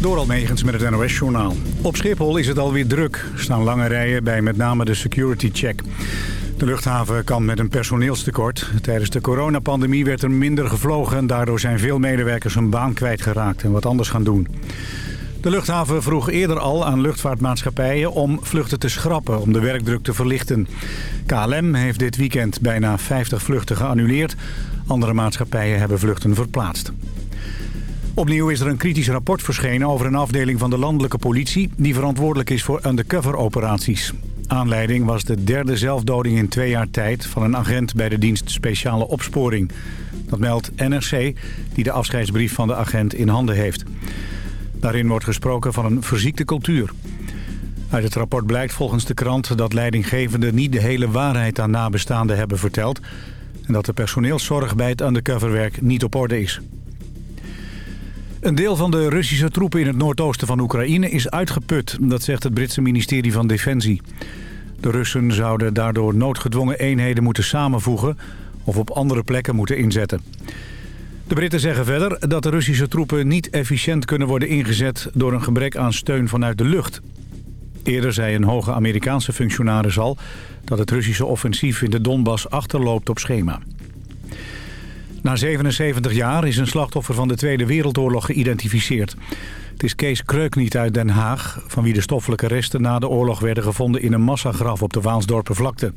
Door Almegens met het NOS-journaal. Op Schiphol is het alweer druk. Er staan lange rijen bij met name de security check. De luchthaven kan met een personeelstekort. Tijdens de coronapandemie werd er minder gevlogen... en daardoor zijn veel medewerkers hun baan kwijtgeraakt en wat anders gaan doen. De luchthaven vroeg eerder al aan luchtvaartmaatschappijen om vluchten te schrappen... om de werkdruk te verlichten. KLM heeft dit weekend bijna 50 vluchten geannuleerd. Andere maatschappijen hebben vluchten verplaatst. Opnieuw is er een kritisch rapport verschenen over een afdeling van de landelijke politie... die verantwoordelijk is voor undercover-operaties. Aanleiding was de derde zelfdoding in twee jaar tijd... van een agent bij de dienst Speciale Opsporing. Dat meldt NRC, die de afscheidsbrief van de agent in handen heeft. Daarin wordt gesproken van een verziekte cultuur. Uit het rapport blijkt volgens de krant dat leidinggevenden niet de hele waarheid aan nabestaanden hebben verteld... en dat de personeelszorg bij het undercoverwerk niet op orde is. Een deel van de Russische troepen in het noordoosten van Oekraïne is uitgeput. Dat zegt het Britse ministerie van Defensie. De Russen zouden daardoor noodgedwongen eenheden moeten samenvoegen... of op andere plekken moeten inzetten. De Britten zeggen verder dat de Russische troepen niet efficiënt kunnen worden ingezet... door een gebrek aan steun vanuit de lucht. Eerder zei een hoge Amerikaanse functionaris al... dat het Russische offensief in de Donbass achterloopt op schema. Na 77 jaar is een slachtoffer van de Tweede Wereldoorlog geïdentificeerd. Het is Kees Kreukniet uit Den Haag... van wie de stoffelijke resten na de oorlog werden gevonden... in een massagraf op de Waalsdorpervlakte.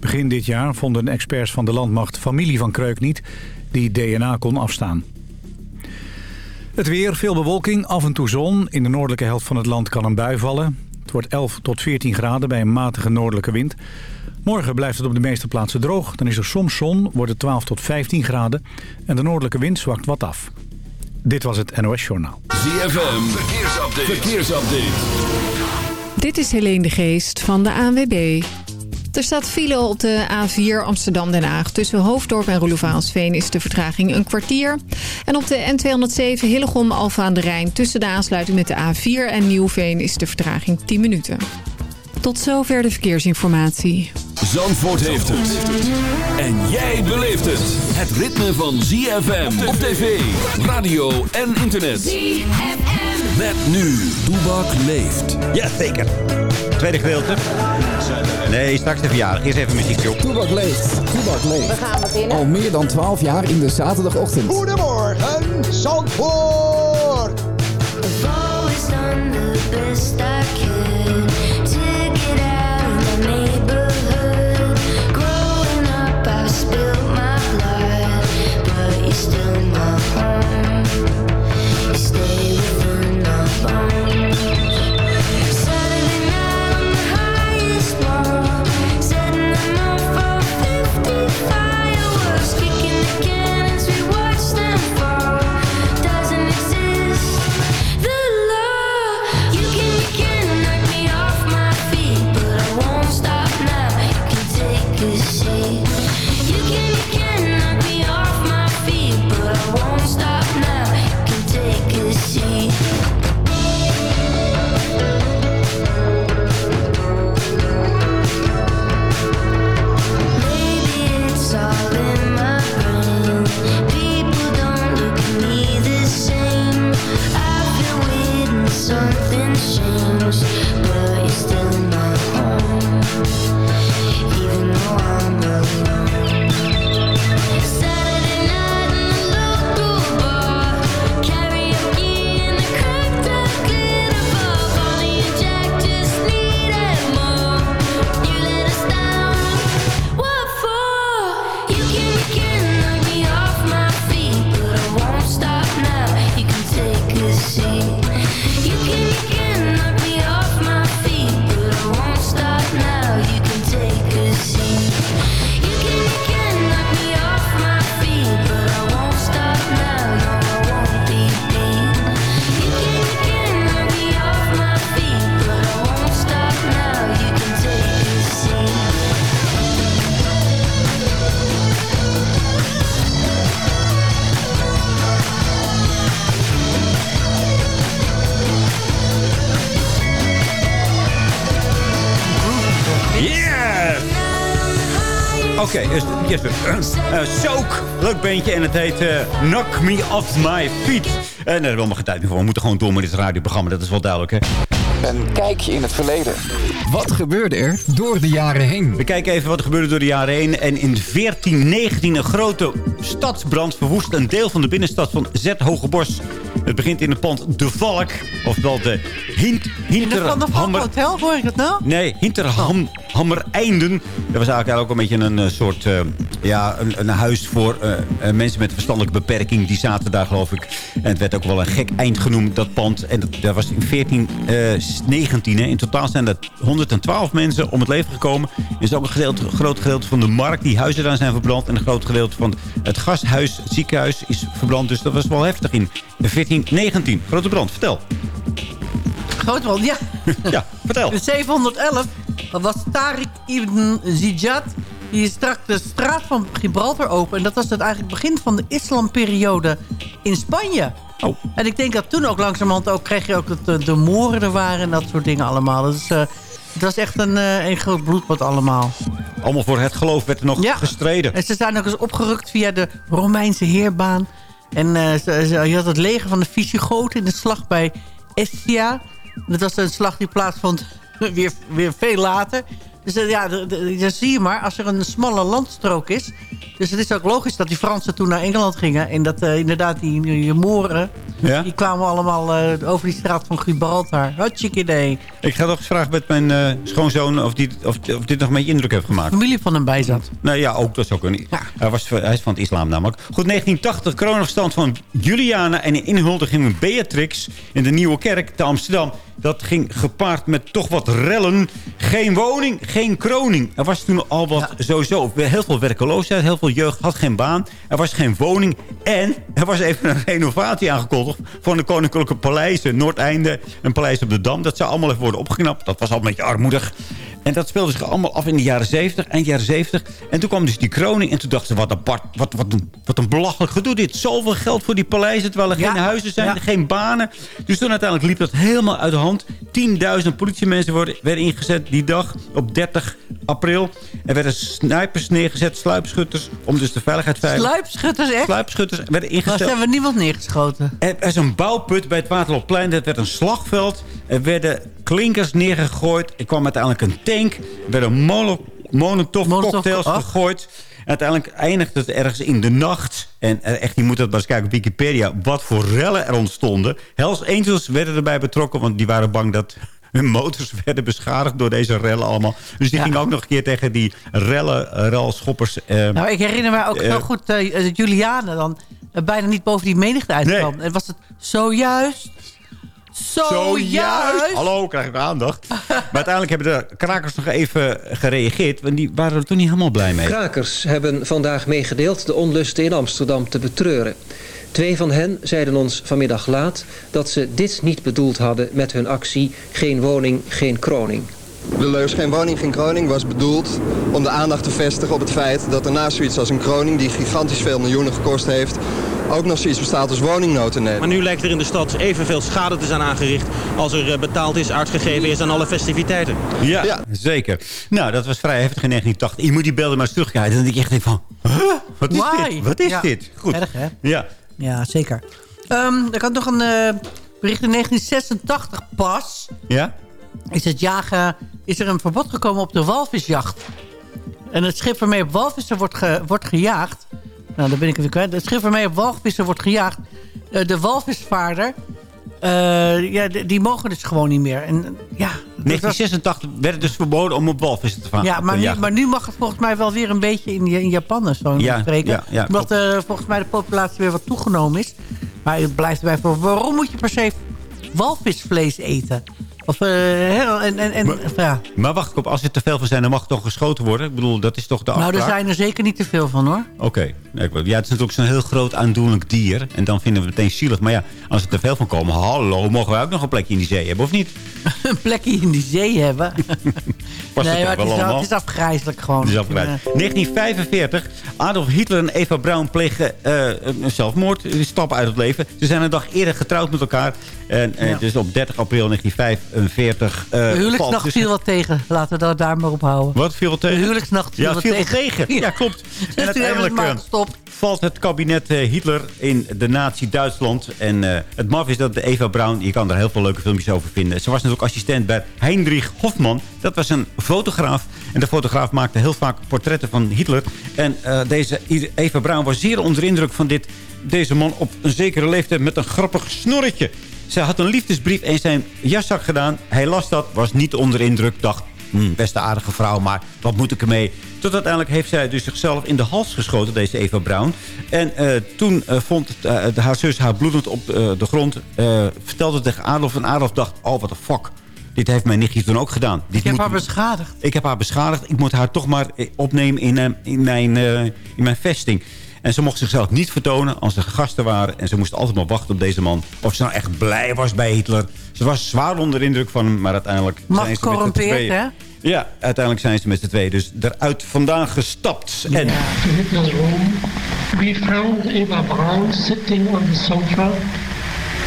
Begin dit jaar vonden experts van de landmacht familie van Kreukniet... die DNA kon afstaan. Het weer, veel bewolking, af en toe zon. In de noordelijke helft van het land kan een bui vallen. Het wordt 11 tot 14 graden bij een matige noordelijke wind... Morgen blijft het op de meeste plaatsen droog. Dan is er soms zon, wordt het 12 tot 15 graden. En de noordelijke wind zwakt wat af. Dit was het NOS Journaal. ZFM, verkeersupdate. verkeersupdate. Dit is Helene de Geest van de ANWB. Er staat file op de A4 Amsterdam-Den Haag. Tussen Hoofddorp en Roelofaansveen is de vertraging een kwartier. En op de N207 Hillegom-Alfa aan de Rijn... tussen de aansluiting met de A4 en Nieuwveen is de vertraging 10 minuten. Tot zover de verkeersinformatie. Zandvoort heeft het. En jij beleeft het. Het ritme van ZFM op tv, radio en internet. ZFM. Met nu, Toebak leeft. Ja, zeker. Tweede gedeelte. Nee, straks de verjaardag. Eerst even muziek, joh. Toebak leeft. Toebak leeft. We gaan beginnen. Al meer dan 12 jaar in de zaterdagochtend. Goedemorgen, Zandvoort. I've always done the best I could En het heet eh, Knock Me Off My Feet. daar hebben we allemaal geen tijd meer voor. We moeten gewoon door met dit radioprogramma. Dat is wel duidelijk, hè? Een kijkje in het verleden. Wat gebeurde er door de jaren heen? We kijken even wat er gebeurde door de jaren heen. En in 1419 een grote stadsbrand verwoest een deel van de binnenstad van Zet-Hogebos. Het begint in het pand De Valk. Oftewel de Hint, Van de Hinterhammer... Hotel, hoor ik het nou? Nee, Hinterhammereinden. Dat was eigenlijk ook een beetje een eh, soort eh, ja, een, een huis voor eh, eh, mensen met verstandelijke beperking. Die zaten daar, geloof ik. En het werd ook wel een gek eind genoemd, dat pand. En dat, dat was in 1419. In totaal zijn er 112 mensen om het leven gekomen. Er is ook een gedeelte, groot gedeelte van de markt. Die huizen daar zijn verbrand. En een groot gedeelte van het gasthuis, het ziekenhuis is verbrand. Dus dat was wel heftig in 1419. Grote brand, vertel. Grootwald, ja. Ja, vertel. In 711 was Tariq ibn Zijad. Die strak de straat van Gibraltar open. En dat was het eigenlijk begin van de islamperiode in Spanje. Oh. En ik denk dat toen ook langzamerhand ook kreeg je ook dat de, de moren er waren en dat soort dingen allemaal. Dus eh, het was echt een, eh, een groot bloedbad allemaal. Allemaal voor het geloof werd er nog Ja. gestreden. En ze zijn ook eens opgerukt via de Romeinse heerbaan. En eh, ze, ze- je had het leger van de Visigoten in de slag bij Estia. Dat was een slag die plaatsvond weer, weer veel later. Dus eh, ja, de- de- dan zie je maar, als er een smalle landstrook is... Dus het is ook logisch dat die Fransen toen naar Engeland gingen. En dat eh, inderdaad die, die Moren, Ja? die kwamen allemaal eh, over die straat van Gibraltar. Hartstikke idee. Ik ga nog eens vragen met mijn schoonzoon of, die, of, of dit nog een beetje indruk heeft gemaakt. Familie van hem bij zat. Nou ja, ook, dat zou kunnen. Hij, was, hij is van het islam namelijk. Goed, 1980, coronaverstand van Juliana en een inhuldiging van Beatrix in de Nieuwe Kerk te Amsterdam. Dat ging gepaard met toch wat rellen. Geen woning, geen kroning. Er was toen al wat sowieso heel veel werkeloosheid. Heel veel jeugd had geen baan. Er was geen woning. En er was even een renovatie aangekondigd van de Koninklijke Paleizen. Noordeinde, een paleis op de Dam. Dat zou allemaal even worden opgeknapt. Dat was al een beetje armoedig. En dat speelde zich allemaal af in de jaren 70, eind jaren 70. En toen kwam dus die kroning. En toen dachten ze, wat apart, wat, wat, een, wat een belachelijk gedoe dit. Zoveel geld voor die paleizen, terwijl er Ja, geen huizen zijn, ja. geen banen. Dus toen uiteindelijk liep dat helemaal uit de hand. 10.000 politiemensen worden, werden ingezet die dag op 30 april. Er werden snipers neergezet, sluipschutters, om dus de veiligheid veilig... Sluipschutters, echt? Sluipschutters werden Maar ingezet. ze hebben niemand neergeschoten. Er er is een bouwput bij het Waterloopplein. Dat werd een slagveld. Er werden klinkers neergegooid. Er kwam uiteindelijk een tank. Er werden molo- molotov cocktails ach. gegooid. En uiteindelijk eindigde het ergens in de nacht. En eh, echt, je moet dat maar eens kijken op Wikipedia. Wat voor rellen er ontstonden. Hells Angels werden erbij betrokken. Want die waren bang dat hun motors werden beschadigd door deze rellen allemaal. Dus die Ja. gingen ook nog een keer tegen die rellen, eh, relschoppers. eh, Nou, ik herinner me ook Eh, heel goed dat Juliane dan bijna niet boven die menigte uitkwam. Nee. En was het zojuist... Zojuist! Hallo, krijg ik aandacht. maar uiteindelijk hebben de krakers nog even gereageerd. Want die waren er toen niet helemaal blij mee. Krakers hebben vandaag meegedeeld de onlusten in Amsterdam te betreuren. Twee van hen zeiden ons vanmiddag laat dat ze dit niet bedoeld hadden met hun actie Geen woning, geen kroning. De leus Geen woning, geen kroning was bedoeld om de aandacht te vestigen op het feit dat er naast zoiets als een kroning die gigantisch veel miljoenen gekost heeft, ook nog zoiets bestaat als woningnood in Nederland. Maar nu lijkt er in de stad evenveel schade te zijn aangericht als er eh, betaald is, uitgegeven is aan alle festiviteiten. Ja, zeker. Nou, dat was vrij heftig in 1980. Je moet die beelden maar eens terugkijken. Dan denk je echt even van... huh? Wat is Why? dit? Wat is Ja. dit? Goed. Erg, hè? Ja. Ja, zeker. Ehm er kan nog een eh, bericht in 1986 pas. Ja? Is, het jagen, is er een verbod gekomen op de walvisjacht. En het schip waarmee op walvissen wordt, ge- wordt gejaagd... Nou, daar ben ik even kwijt. Het schip waarmee op walvissen wordt gejaagd... eh, de walvisvaarder... eh, ja, die, mogen dus gewoon niet meer. En, ja, dat was- 1986 werd het dus verboden om op walvissen te varen. ja, maar nu, maar nu mag het volgens mij wel weer een beetje in, in Japan en zo Ja, spreken. ja, ja, Omdat eh, volgens mij de populatie weer wat toegenomen is. Maar het blijft erbij voor. Waarom moet je per se walvisvlees eten? Of, eh, hè, en, en, en, ja. Maar wacht, op, als er te veel van zijn, dan mag het toch geschoten worden? Ik bedoel, dat is toch de Nou, er afspraak? zijn er zeker niet te veel van hoor. Oké. Ik Ja, het is natuurlijk zo'n heel groot aandoenlijk dier. En dan vinden we het meteen zielig. Maar ja, als er te veel van komen, hallo, mogen wij ook nog een plekje in die zee hebben, of niet? een plekje in die zee hebben. Past nee, het maar het is, het is afgrijzelijk gewoon. Het is afgeleid. 1945. Adolf Hitler en Eva Braun plegen eh, een zelfmoord. Die stappen uit het leven. Ze zijn een dag eerder getrouwd met elkaar. En eh, Ja. dus op 30 april 1945... eh, De huwelijksnacht dus- viel wat tegen. Laten we dat daar maar op houden. Wat viel er tegen? De huwelijksnacht viel Ja, wat viel wat tegen. Ja, klopt. Dus hebben we het maar eh, valt het kabinet eh, Hitler in de nazi-Duitsland. En eh, het maf is dat Eva Braun, je kan er heel veel leuke filmpjes over vinden. Ze was natuurlijk assistent bij Heinrich Hofmann. Dat was een fotograaf. En de fotograaf maakte heel vaak portretten van Hitler. En eh, deze Eva Braun was zeer onder de indruk van dit, deze man op een zekere leeftijd met een grappig snorretje. Zij had een liefdesbrief in zijn jaszak gedaan. Hij las dat, was niet onder indruk, dacht... "Hmm, beste aardige vrouw, maar wat moet ik ermee? Tot uiteindelijk heeft zij dus zichzelf in de hals geschoten, deze Eva Braun. En eh, toen eh, vond eh, de- haar zus haar bloedend op eh, de grond. eh, vertelde het tegen Adolf. En Adolf dacht, oh, wat de fuck. Dit heeft mijn nichtje toen ook gedaan. Dit Ik heb moet- haar beschadigd. ik heb haar beschadigd. Ik moet haar toch maar eh, opnemen in, eh, in, mijn, eh, in mijn vesting. En ze mocht zichzelf niet vertonen als er gasten waren. En ze moest altijd maar wachten op deze man. Of ze nou echt blij was bij Hitler. Ze was zwaar onder de indruk van hem. Maar uiteindelijk Macht zijn ze met z'n corrumpeert, hè? Ja, uiteindelijk zijn ze met z'n tweeën dus eruit vandaan gestapt. En we found Eva Braun sitting on the sofa,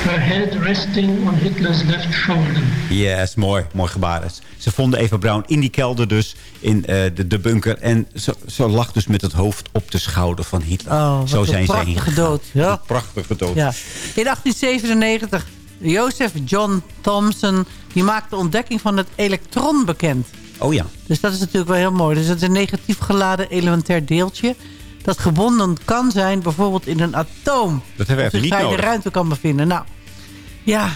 her head resting on Hitler's left shoulder. Yes, mooi. Mooi gebaar. Ze vonden Eva Braun in die kelder dus, in eh, de, de bunker. En ze, ze lag dus met het hoofd op de schouder van Hitler. Oh, wat Zo zijn ze prachtige heen dood. Ja. Een prachtige dood. Ja. In 1897, Joseph John Thomson... die maakte de ontdekking van het elektron bekend. Oh ja. Dus dat is natuurlijk wel heel mooi. Dus dat is een negatief geladen elementair deeltje... dat gebonden kan zijn bijvoorbeeld in een atoom. Dat hebben we even niet nodig. de ruimte kan bevinden. Nou, ja,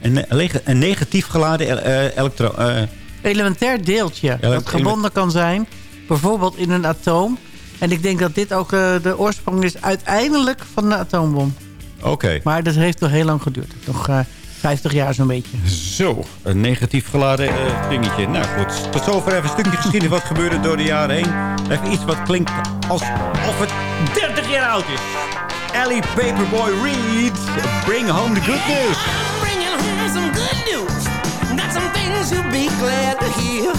Een, een negatief geladen eh elektro... eh, elementair deeltje. dat gebonden kan zijn, bijvoorbeeld in een atoom. En ik denk dat dit ook eh, de oorsprong is uiteindelijk van de atoombom. Oké. Maar dat heeft toch heel lang geduurd. Nog eh 50 jaar zo'n beetje. Zo, een negatief geladen eh, dingetje. Nou goed, tot zover even een stukje geschiedenis wat gebeurde door de jaren heen. Even iets wat klinkt alsof het 30 jaar oud is. Ellie Paperboy Reed, bring home the good news. bringing home some good news. Got some things you'll be glad to hear.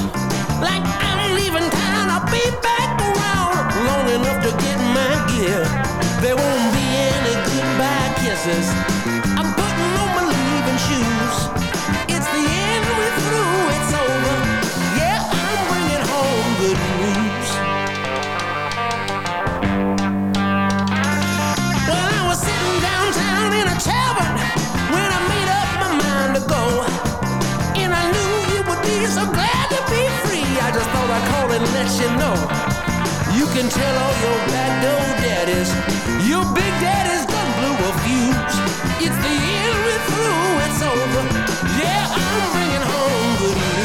Like I'm leaving town, I'll be back around long enough to get my gear. There won't be any goodbye kisses. Let you know. You can tell all your black door daddies, your big daddy's done blew a fuse. It's the end, we're through, it's over. Yeah, I'm bringing home good news.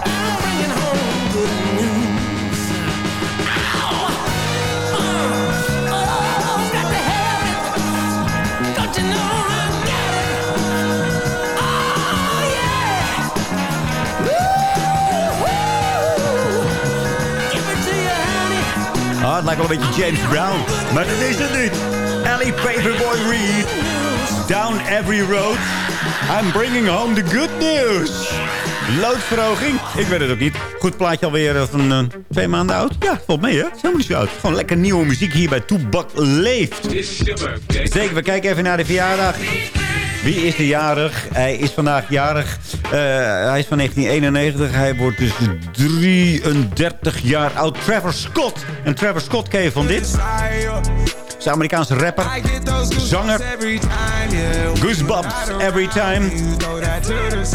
wel een beetje James Brown. Maar dat is het niet. Ellie Paperboy Reed. Down every road. I'm bringing home the good news. Loodverhoging? Ik weet het ook niet. Goed plaatje alweer van eh, twee maanden oud. Ja, valt mee hè. Is helemaal niet zo oud. Gewoon lekker nieuwe muziek hier bij Toebak Leeft. Zeker, we kijken even naar de verjaardag. Wie is de jarig? Hij is vandaag jarig. Eh, hij is van 1991. Hij wordt dus 33 jaar oud. Trevor Scott. En Trevor Scott ken je van dit? is Amerikaanse rapper, zanger. Goosebumps Every Time.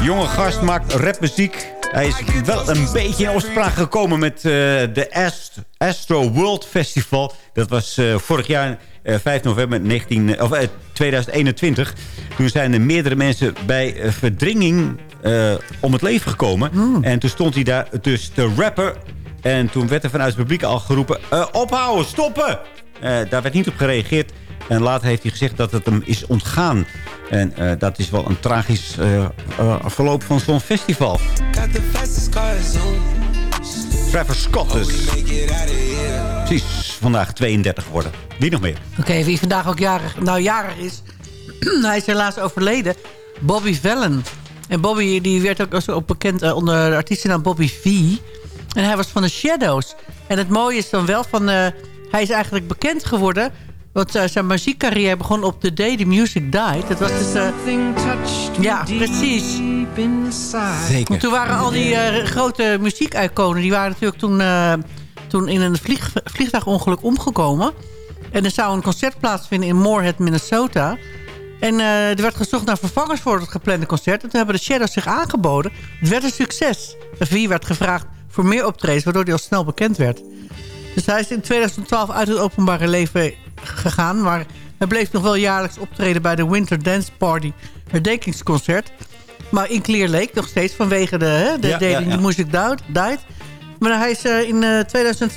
Jonge gast maakt rapmuziek. Hij is wel een beetje in opspraak gekomen met eh, de Ast Astro World Festival. Dat was eh, vorig jaar, 5 november 19, of, eh, 2021. Toen zijn er meerdere mensen bij eh, verdringing eh, om het leven gekomen. En toen stond hij daar dus te rappen. En toen werd er vanuit het publiek al geroepen... eh, ophouden, stoppen! Eh, daar werd niet op gereageerd. En later heeft hij gezegd dat het hem is ontgaan. En eh, dat is wel een tragisch eh, eh, verloop van zo'n festival. Got the Trevor Scott dus. Precies, vandaag 32 geworden. Wie nog meer? Oké, wie vandaag ook jarig, nou, jarig is. hij is helaas overleden. Bobby Vellen. En Bobby die werd ook, ook bekend eh, onder de artiestennaam Bobby V. En hij was van de Shadows. En het mooie is dan wel van... eh, hij is eigenlijk bekend geworden... Want eh, zijn muziekcarrière begon op The Day the Music Died. Dat was dus... eh, ja, precies. Zeker. Want toen waren al die eh, grote muziek-iconen... die waren natuurlijk toen, eh, toen in een vlieg, vliegtuigongeluk omgekomen. En er zou een concert plaatsvinden in Moorhead, Minnesota. En eh, er werd gezocht naar vervangers voor het geplande concert. En toen hebben de Shadows zich aangeboden. Het werd een succes. En Vie werd gevraagd voor meer optredens... waardoor hij al snel bekend werd. Dus hij is in 2012 uit het openbare leven gegaan. Maar hij bleef nog wel jaarlijks optreden bij de Winter Dance Party herdenkingsconcert. Maar in Clear Lake nog steeds vanwege de, hè, de Ja. Music Died. died. Maar hij is eh, in eh, 2000,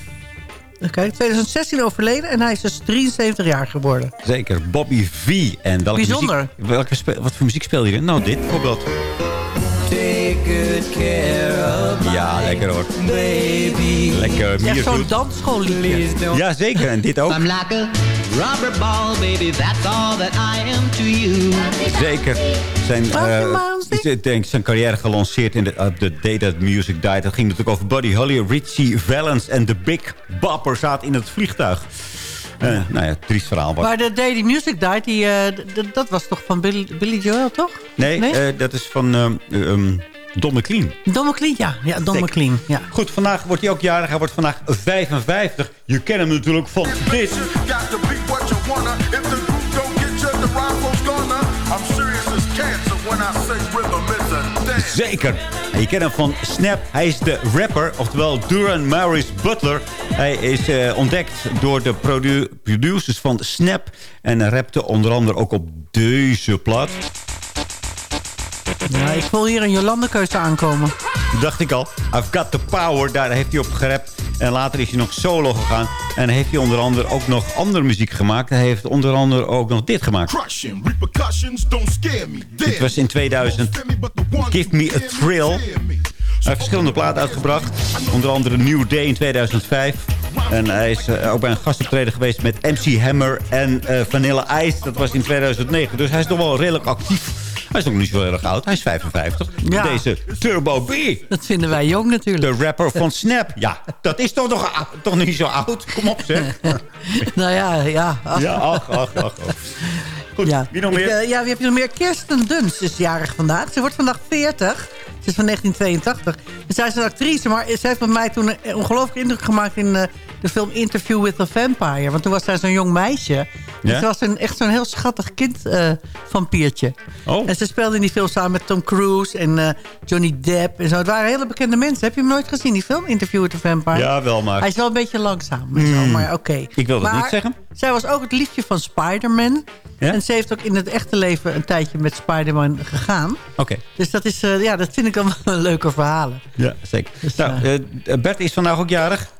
kijk, 2016 overleden en hij is dus 73 jaar geworden. Zeker, Bobby V. En welke Bijzonder. Muziek, welke wat voor muziek speelde hij? Nou, dit bijvoorbeeld. Ja, lekker hoor. baby. Lekker Echt zo'n mierzoet. dansschoolliedje. Ja, zeker. En dit ook. I'm like a rubber ball, baby, that's all that I am to you. Zeker. Zijn, eh, is, ik denk, zijn carrière gelanceerd in de, op de Day That Music Died. Dat ging natuurlijk over Buddy Holly, Richie Valens en de Big Bopper zaten in het vliegtuig. Eh, nou ja, triest verhaal. Maar, Maar de Day the Music Died, die, eh, dat was toch van Billy, Billy Joel, toch? nee, nee? eh, dat is van ehm ehm, Don McLean. Don McLean, ja. Ja, Don. McLean, ja. Goed, vandaag wordt hij ook jarig. Hij wordt vandaag 55. Je kent hem natuurlijk van dit. Zeker. En je kent hem van Snap. Hij is de rapper, oftewel Duran Maurice Butler. Hij is eh, ontdekt door de produ- producers van Snap. En rapte onder andere ook op deze plaat. Ja. Ik voel hier een Jolande-keuze aankomen. Dacht ik al. I've got the power. Daar heeft hij op gerapt. En later is hij nog solo gegaan. En heeft hij onder andere ook nog andere muziek gemaakt. Hij heeft onder andere ook nog dit gemaakt. Crushing repercussions don't scare me. Dit was in 2000. Give Me a Thrill. Hij heeft verschillende platen uitgebracht. Onder andere New Day in 2005. En hij is eh, ook bij een gastoptreden geweest met MC Hammer en eh, Vanilla Ice. Dat was in 2009. Dus hij is nog wel redelijk actief. Hij is nog niet zo heel erg oud. Hij is 55. Ja. Deze Turbo B. Dat vinden wij jong natuurlijk. De rapper van Snap. Ja, dat is toch nog toch niet zo oud? Kom op zeg. nou ja, ja. ach. Ja, ach, ach, ach. ach. Goed, Ja. wie nog Ik, meer? eh, ja, wie heb je nog meer? Kirsten Dunst is jarig vandaag. Ze wordt vandaag 40. Ze is van 1982. En zij is een actrice, maar ze heeft met mij toen een ongelooflijke indruk gemaakt... in eh, de film Interview with a Vampire. Want toen was zij zo'n jong meisje. En Ja? ze was een, echt zo'n heel schattig kind eh vampiertje. Oh. En ze speelde in die film samen met Tom Cruise en eh, Johnny Depp. En zo. Het waren hele bekende mensen. Heb je hem nooit gezien, die film Interview with a Vampire? Ja, wel, maar- Hij is wel een beetje langzaam. zo, Hmm. Maar oké. Ik wil dat Maar niet zeggen. Zij was ook het liefje van Spider-Man. Ja? En ze heeft ook in het echte leven een tijdje met Spider-Man gegaan. Oké. Dus dat, is, eh, ja, dat vind ik dan wel leuke verhalen. Ja, zeker. Dus, nou, eh, Bert is vandaag ook jarig.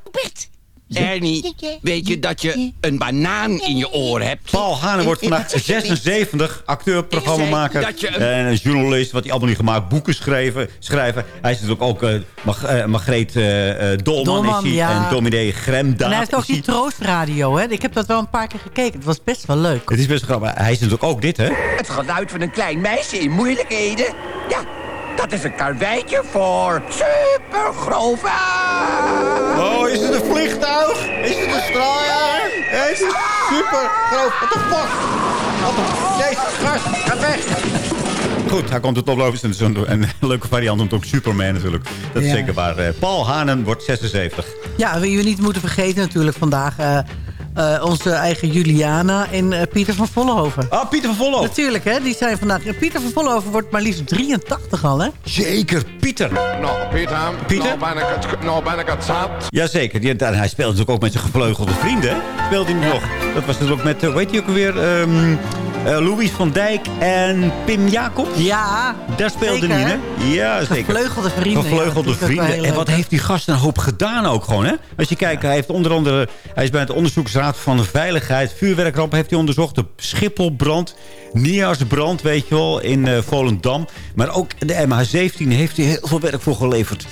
Ernie, weet je dat je een banaan in je oor hebt? Paul Hanen wordt vandaag 76, acteur, programmamaker Dat je een- en een journalist. Wat hij allemaal niet gemaakt, boeken schrijven. schrijven. Hij is natuurlijk ook Mag, eh, Margreet eh, eh, Dolman, Dolman, is hij, ja. en dominee Gremdaad. en hij heeft ook is hij. die troostradio. Hè? Ik heb dat wel een paar keer gekeken. Het was best wel leuk. Het is best grappig. Hij is natuurlijk ook dit, hè? Het geluid van een klein meisje in moeilijkheden? Ja, dat is een karweitje voor supergrove. Oh, is het een vliegtuig? Is het een straaljager? Is het super groot? What the fuck? Wat een... Jezus, gast, ga weg! Goed, hij komt het oplopen. En zo'n- een leuke variant noemt ook Superman natuurlijk. Dat is Ja. zeker waar. Eh, Paul Hanen wordt 76. Ja, wie we niet moeten vergeten natuurlijk vandaag... eh, eh, onze eigen Juliana en eh, Pieter van Vollenhoven. Ah, Pieter van Vollenhoven. Natuurlijk, hè. Die zijn vandaag... Pieter van Vollenhoven wordt maar liefst 83 al, hè. Zeker, Pieter. Nou. Pieter? Nou ben ik het, nou ik het zat. Jazeker. Die, en hij speelt natuurlijk ook met zijn gevleugelde vrienden. hè? Speelt hij nog. Dat was natuurlijk ook met, eh, weet je ook alweer... ehm, Eh, Louis van Dijk en Pim Jacob. Ja, Daar speelde hij hè? Ja, zeker. Gevleugelde vrienden. Gevleugelde ja, vrienden. En wat heeft die gast een hoop gedaan ook gewoon, hè? Als je kijkt, hij heeft onder andere... Hij is bij het onderzoeksraad van de veiligheid. Vuurwerkramp heeft hij onderzocht. De Schipholbrand. Nieuwjaarsbrand, weet je wel, in eh, Volendam. Maar ook de MH17 heeft hij heel veel werk voor geleverd.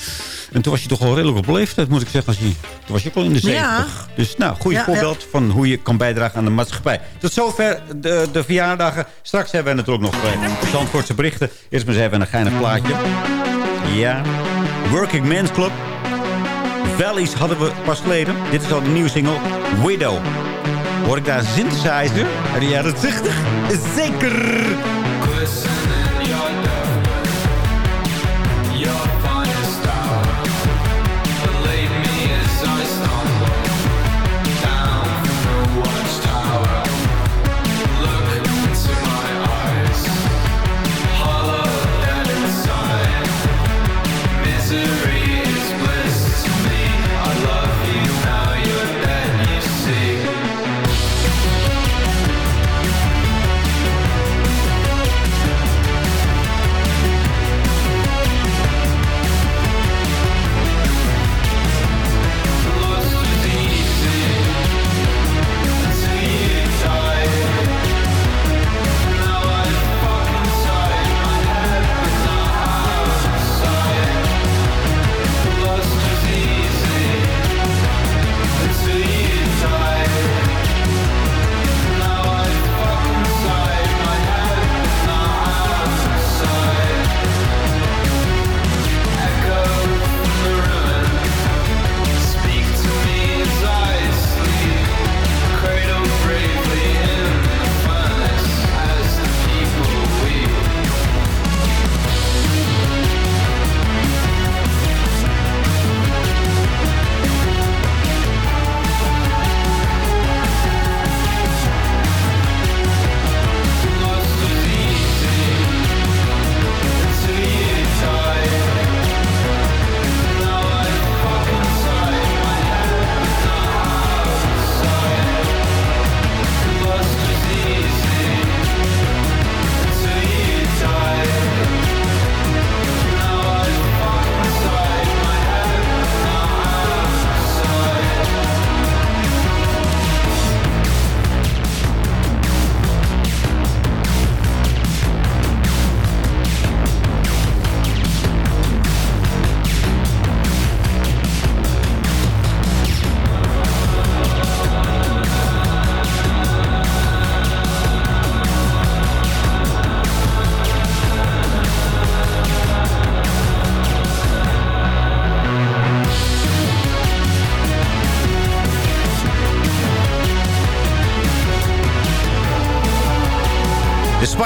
En toen was je toch wel redelijk op leeftijd, moet ik zeggen. Als je, toen was je ook al in de 70. Ja. Dus nou, goede Ja, voorbeeld van hoe je kan bijdragen aan de maatschappij. Tot zover de, de verjaardagen. Straks hebben we natuurlijk nog twee Zandvoortse berichten. Eerst maar eens even een geinig plaatje. Ja. Working Men's Club. Valleys hadden we pas geleden. Dit is al de nieuwe single. Widow. Hoor ik daar synthesizer de jaren 60? Zeker!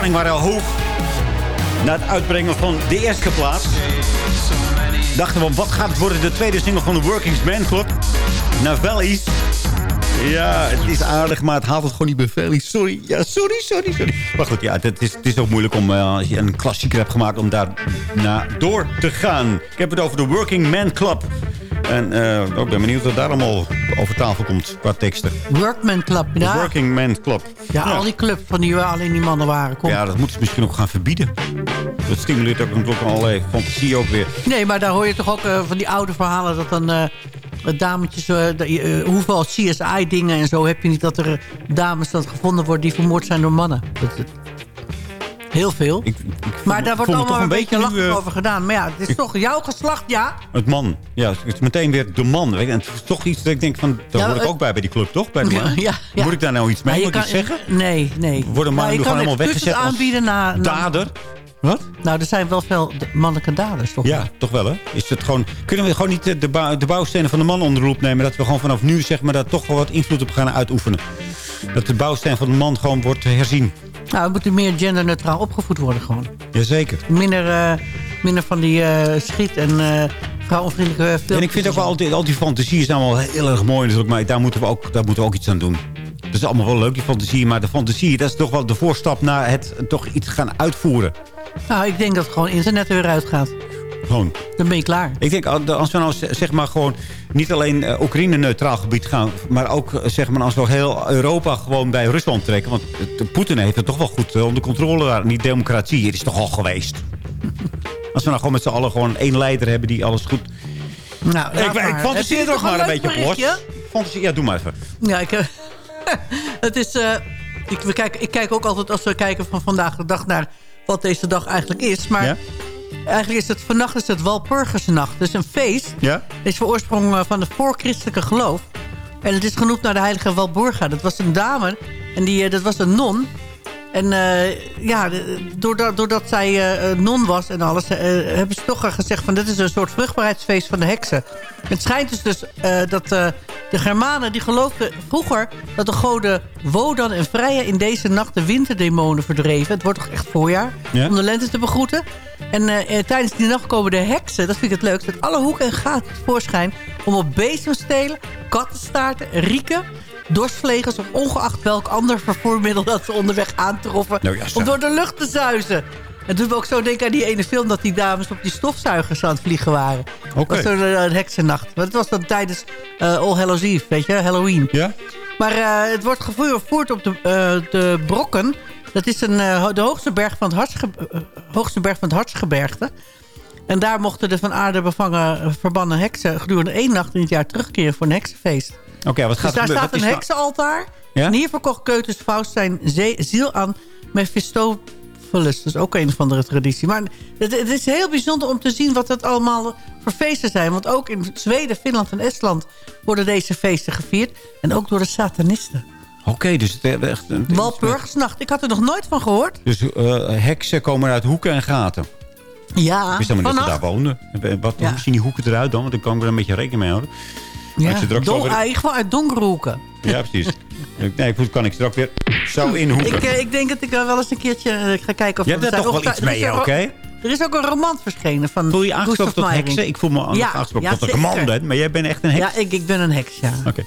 Spanning waren al hoog. Na het uitbrengen van de eerste plaats. Dachten we, wat gaat het worden? De tweede single van de Working Man Club. Naar Valleys. Ja, het is aardig, maar het haalt het gewoon niet bij Valleys. Sorry, ja, sorry, sorry, sorry. Maar goed, ja, het is, het is ook moeilijk om, eh, als je een klassieker hebt gemaakt... om daar naar door te gaan. Ik heb het over de Working Man Club. En eh, ik ben benieuwd wat daar allemaal over tafel komt qua teksten. Workman Club, ja. Working Man Club. Ja, al die clubs van die alleen die mannen waren. Kom. Ja, dat moeten ze misschien ook gaan verbieden. Dat stimuleert ook natuurlijk allerlei fantasie ook weer. Nee, maar daar hoor je toch ook eh, van die oude verhalen... dat dan eh, dametjes... eh, hoeveel CSI-dingen en zo heb je niet... dat er dames dat gevonden worden die vermoord zijn door mannen. Dat, dat- heel veel. maar daar wordt allemaal een een beetje lachig eh, over gedaan. Maar ja, het is toch jouw geslacht, ja? Het man. Ja, het is meteen weer de man. Weet je. En het is toch iets dat ik denk van... Daar Ja, hoor ik ook bij bij die club, toch? Bij de man. Ja, ja. Moet ik daar nou iets mee? Moet kan- zeggen? Nee, nee. Worden mannen Nou, je nu gewoon helemaal weggezet aanbieden na, na- dader? Wat? Nou, er zijn wel veel mannelijke daders, toch? Ja, toch wel, hè? Is het gewoon, kunnen we gewoon niet eh, de, de bouwstenen van de man onder de loep nemen? Dat we gewoon vanaf nu zeg maar, daar toch wel wat invloed op gaan uitoefenen. Dat de bouwsteen van de man gewoon wordt herzien. Nou, we moeten meer genderneutraal opgevoed worden gewoon. Jazeker. Minder, eh, minder van die eh, schiet- en eh vrouwenvriendelijke filmpjes. En ik vind ook wel al die, al die fantasie is allemaal heel erg mooi natuurlijk. Maar daar moeten, we ook, daar moeten we ook iets aan doen. Het is allemaal wel leuk, die fantasie. Maar de fantasie, dat is toch wel de voorstap naar het toch iets gaan uitvoeren. Nou, ik denk dat gewoon internet er weer uitgaat. Gewoon. Dan ben je klaar. Ik denk, al- als we nou zeg maar gewoon niet alleen eh, Oekraïne-neutraal gebied gaan... maar ook eh, zeg maar als we heel Europa gewoon bij Rusland trekken... want eh, Poetin heeft het toch wel goed onder controle daar. Die democratie hier is toch al geweest. Als we nou gewoon met z'n allen gewoon één leider hebben die alles goed... Nou, ik, ik fantaseer er ook maar een beetje op los. Fantasie, ja, doe maar even. Ja, ik, het is, ik, we kijken, ik kijk ook altijd als we kijken van vandaag de dag naar wat deze dag eigenlijk is. Maar Ja? Eigenlijk is het vannacht is het Walpurgisnacht. Dus een feest. Ja? Is van oorsprong eh, van het voorchristelijke geloof. En het is genoemd naar de heilige Walburga. Dat was een dame en die, eh, dat was een non. En eh, ja, doordat, doordat zij eh, eh, non was en alles... hebben ze toch gezegd van dit is een soort vruchtbaarheidsfeest van de heksen. Het schijnt dus, dus dat de Germanen die geloofden vroeger... dat de goden Wodan en Freya in deze nacht de winterdemonen verdreven. Het wordt toch echt voorjaar Ja. om de lente te begroeten. En tijdens die nacht komen de heksen, dat vind ik het leukst... uit alle hoeken en gaten tevoorschijn om op bezemstelen, kattenstaarten, rieken dorsvlegels of ongeacht welk ander vervoermiddel dat ze onderweg aantroffen... Nou ja, om door de lucht te zuizen. Het doet me ook zo denken aan die ene film... dat die dames op die stofzuigers aan het vliegen waren. Oké. Dat was een, een heksennacht. Maar het was dan tijdens eh All Hallows Eve, weet je, Halloween. Ja? Maar eh, het wordt gevoerd op de, eh, de Brokken. Dat is een, de hoogste berg, van het Hartsge hoogste berg van het Hartsgebergte. En daar mochten de van aarde bevangen, verbannen heksen... gedurende één nacht in het jaar terugkeren voor een heksenfeest. Oké, wat gaat Dus daar gebeuren? staat een is heksenaltaar. Ja? En hier verkocht Keuters Faust zijn ziel aan Mephistopheles. Dat is ook een of andere traditie. Maar het, het is heel bijzonder om te zien wat het allemaal voor feesten zijn. Want ook in Zweden, Finland en Estland worden deze feesten gevierd. En ook door de satanisten. Oké, dus het, eh, echt... een- Walpurgisnacht. Ik had er nog nooit van gehoord. Dus eh, heksen komen uit hoeken en gaten. Ja, Ik wist helemaal niet dat ze daar woonden. En Wat, Ja. Hoe zien die hoeken eruit dan? Want dan kan ik er een beetje rekening mee houden. Ja, don, weer- ah, gewoon uit donkere hoeken. Ja, precies. nee, goed, kan ik straks weer zo inhoeken. Ik, eh, ik denk dat ik wel eens een keertje eh, ga kijken of Je hebt er toch wel iets mee, oké? Er is ook een roman verschenen van Voel je aangesproken tot heksen? Ik voel me aangesproken ja, tot een man bent. Maar jij bent echt een heks? Ja, ik, ik ben een heks, ja. Oké.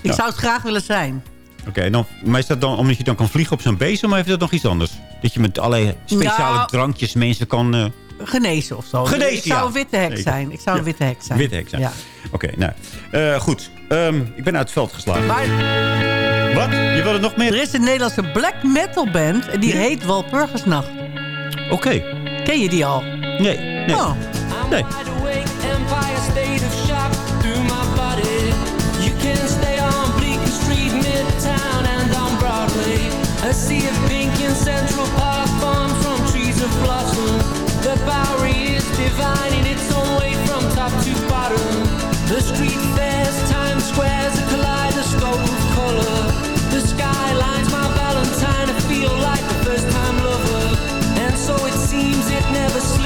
Ik zou het graag willen zijn. Oké, dan, maar is dat dan omdat je dan kan vliegen op zo'n bezem? Of heeft dat nog iets anders? Dat je met allerlei speciale Nou, drankjes mensen kan... eh, Genezen of zo. Genezen, ik zou een witte Zeker. zijn. Ik zou een witte heks zijn. Witte heks zijn. Ja. Oké, nou. eh, goed. Ehm, ik ben uit het veld geslagen. Maar Wat? Je wil het nog meer? er is een Nederlandse black metal band. En die Ja? heet Walpurgisnacht. Oké. Ken je die al? Nee. Nee. Oh. Nee. Divine in its own way from top to bottom. The street fairs, Times Square's a kaleidoscope of color. The skyline's my valentine, I feel like a first time lover. And so it seems it never sleeps,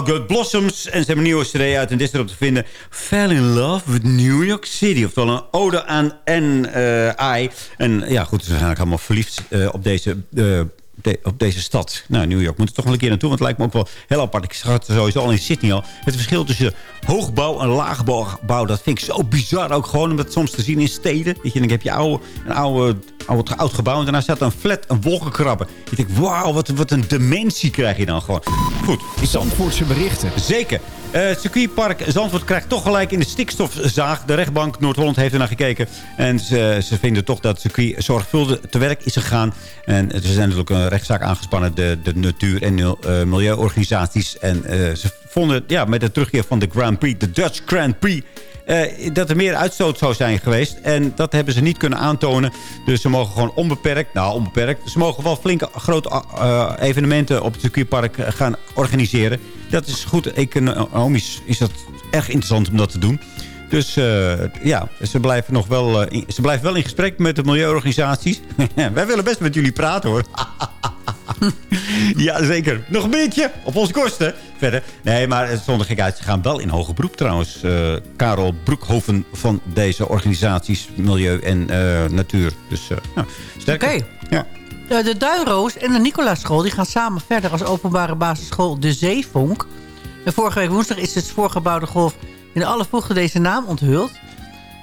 Logo Blossoms. En ze hebben een nieuwe cd uit en dit is erop te vinden. Fell in Love with New York City. Oftewel een ode aan N.I. En ja, goed, ze zijn eigenlijk allemaal verliefd eh, op deze... eh, op deze stad. Nou, New York moet er toch wel een keer naartoe. Want het lijkt me ook wel heel apart. Ik het sowieso al in Sydney al. Het verschil tussen hoogbouw en laagbouw, dat vind ik zo bizar. Ook gewoon om dat soms te zien in steden. Weet je, dan heb je oude, een oude, oude, oud gebouw. En daarna staat een flat, een wolkenkrabber. Je denkt, wauw, wat, wat een dimensie krijg je dan gewoon. Goed. Zandvoortse berichten. Zeker. Eh, het circuitpark Zandvoort krijgt toch gelijk in de stikstofzaag. De rechtbank Noord-Holland heeft er naar gekeken. En ze, ze vinden toch dat het circuit zorgvuldig te werk is gegaan. En er zijn natuurlijk een rechtszaak aangespannen. De, de natuur- en eh, milieuorganisaties. En eh, ze vonden ja, met de terugkeer van de Grand Prix, de Dutch Grand Prix... eh, dat er meer uitstoot zou zijn geweest. En dat hebben ze niet kunnen aantonen. Dus ze mogen gewoon onbeperkt, nou onbeperkt... ze mogen wel flinke grote eh, evenementen op het circuitpark eh, gaan organiseren. Dat is goed. Economisch is dat erg interessant om dat te doen. Dus ja, ze blijven, nog wel, in, ze blijven wel in gesprek met de milieuorganisaties. Wij willen best met jullie praten hoor. ja, zeker. Nog een beetje op onze kosten. Verder. Nee, maar zonder gekheid. Ze gaan wel in hoger beroep trouwens. Eh, Karel Broekhoven van deze organisaties. Milieu en eh, natuur. Dus uh, nou, sterk. Oké. Ja. Eh, de Duinroos en de Nicolaaschool die gaan samen verder als openbare basisschool De Zeevonk. En vorige week woensdag is het voorgebouwde golf in alle vroegte deze naam onthuld.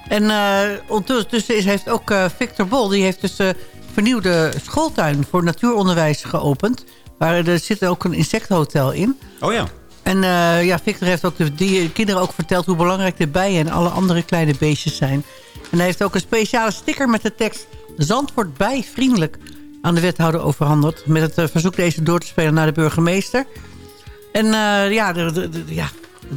En eh, ondertussen is, heeft ook eh, Victor Bol, die heeft dus de vernieuwde schooltuin voor natuuronderwijs geopend. Waar er zit ook een insectenhotel in. Oh ja. En eh, ja, Victor heeft ook de die kinderen ook verteld hoe belangrijk de bijen en alle andere kleine beestjes zijn. En hij heeft ook een speciale sticker met de tekst Zandvoort bij vriendelijk aan de wethouder overhandigd. Met het eh, verzoek deze door te spelen naar de burgemeester. En eh, ja, de, de- de- ja,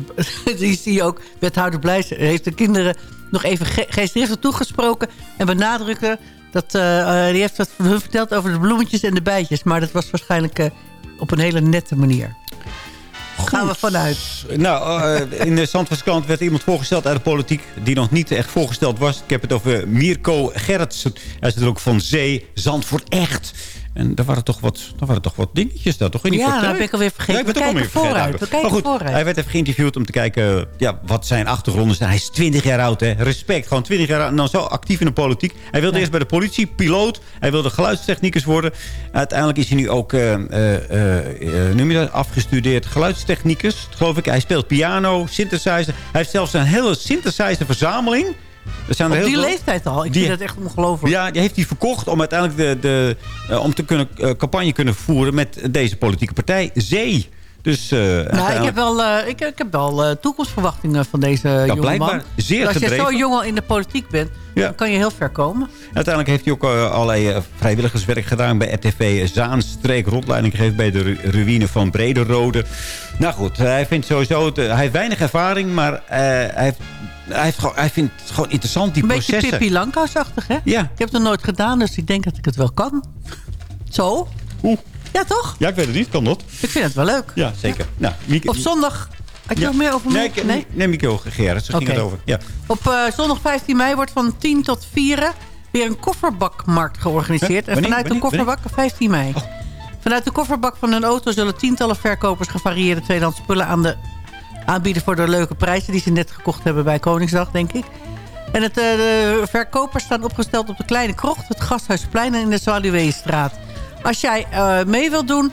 die zie je ook. Wethouder Blijs heeft de kinderen nog even ge geestdriftig toegesproken. En benadrukken dat eh, die heeft wat hun verteld over de bloemetjes en de bijtjes. Maar dat was waarschijnlijk eh, op een hele nette manier. Gaan we vanuit. Nou, in de Zandvoortskrant werd iemand voorgesteld uit de politiek... die nog niet echt voorgesteld was. Ik heb het over Mirko Gerritsen. Hij is er ook van Zee, Zandvoort echt. En daar waren toch wat, daar waren toch wat dingetjes daar, toch? In die Ja, partij? dat heb ik alweer vergeten. Ja, ik ben We kijken vergeten vooruit. We kijken goed, vooruit. hij werd even geïnterviewd om te kijken ja, wat zijn achtergronden zijn. Hij is 20 jaar oud, hè. Respect, gewoon 20 jaar oud. En dan zo actief in de politiek. Hij wilde eerst bij de politie, piloot. Hij wilde geluidstechnicus worden. Uiteindelijk is hij nu ook, eh, noem je dat, afgestudeerd geluidstechnicus, geloof ik. Hij speelt piano, synthesizer. Hij heeft zelfs een hele synthesizer verzameling. Er zijn er Op heel die veel. leeftijd al. Ik Die- vind dat echt ongelooflijk. Ja, die heeft hij verkocht om uiteindelijk de, de, eh, om te kunnen eh, campagne kunnen voeren met deze politieke partij, Zee. Dus, eh, Nou, ik heb wel, ik, ik heb wel toekomstverwachtingen van deze jonge blijkbaar man. zeer Als je zo jong al in de politiek bent, dan kan je heel ver komen. Uiteindelijk heeft hij ook allerlei vrijwilligerswerk gedaan bij RTV Zaanstreek. Rondleiding gegeven bij de ru- ruïne van Brederode. Nou goed, hij vindt sowieso... Hij heeft weinig ervaring, maar hij, heeft, hij, heeft gewoon, hij vindt het gewoon interessant, die Een beetje processen. Pippi Lankhuis-achtig, hè? Ja. Ik heb het nog nooit gedaan, dus ik denk dat ik het wel kan. Zo? Oeh. Ja, toch? Ja, ik weet het niet. Kan dat? Ik vind het wel leuk. Ja, zeker. Nou, Mieke- Op zondag... Had je Ja. nog meer over Nee, ik, nee? nee Mieke Gerrits, daar ging Oké. het over. Ja. Op eh, zondag 15 mei wordt van 10 tot 4 weer een kofferbakmarkt georganiseerd. Huh? En Wanneer? vanuit de Wanneer? kofferbak, 15 mei. Vanuit de kofferbak van een auto zullen tientallen verkopers gevarieerde tweedehands spullen aan de, aanbieden voor de leuke prijzen die ze net gekocht hebben bij Koningsdag, denk ik. En het, eh, de verkopers staan opgesteld op de Kleine Krocht, het Gasthuisplein en in de Zwaluweestraat. Als jij eh, mee wilt doen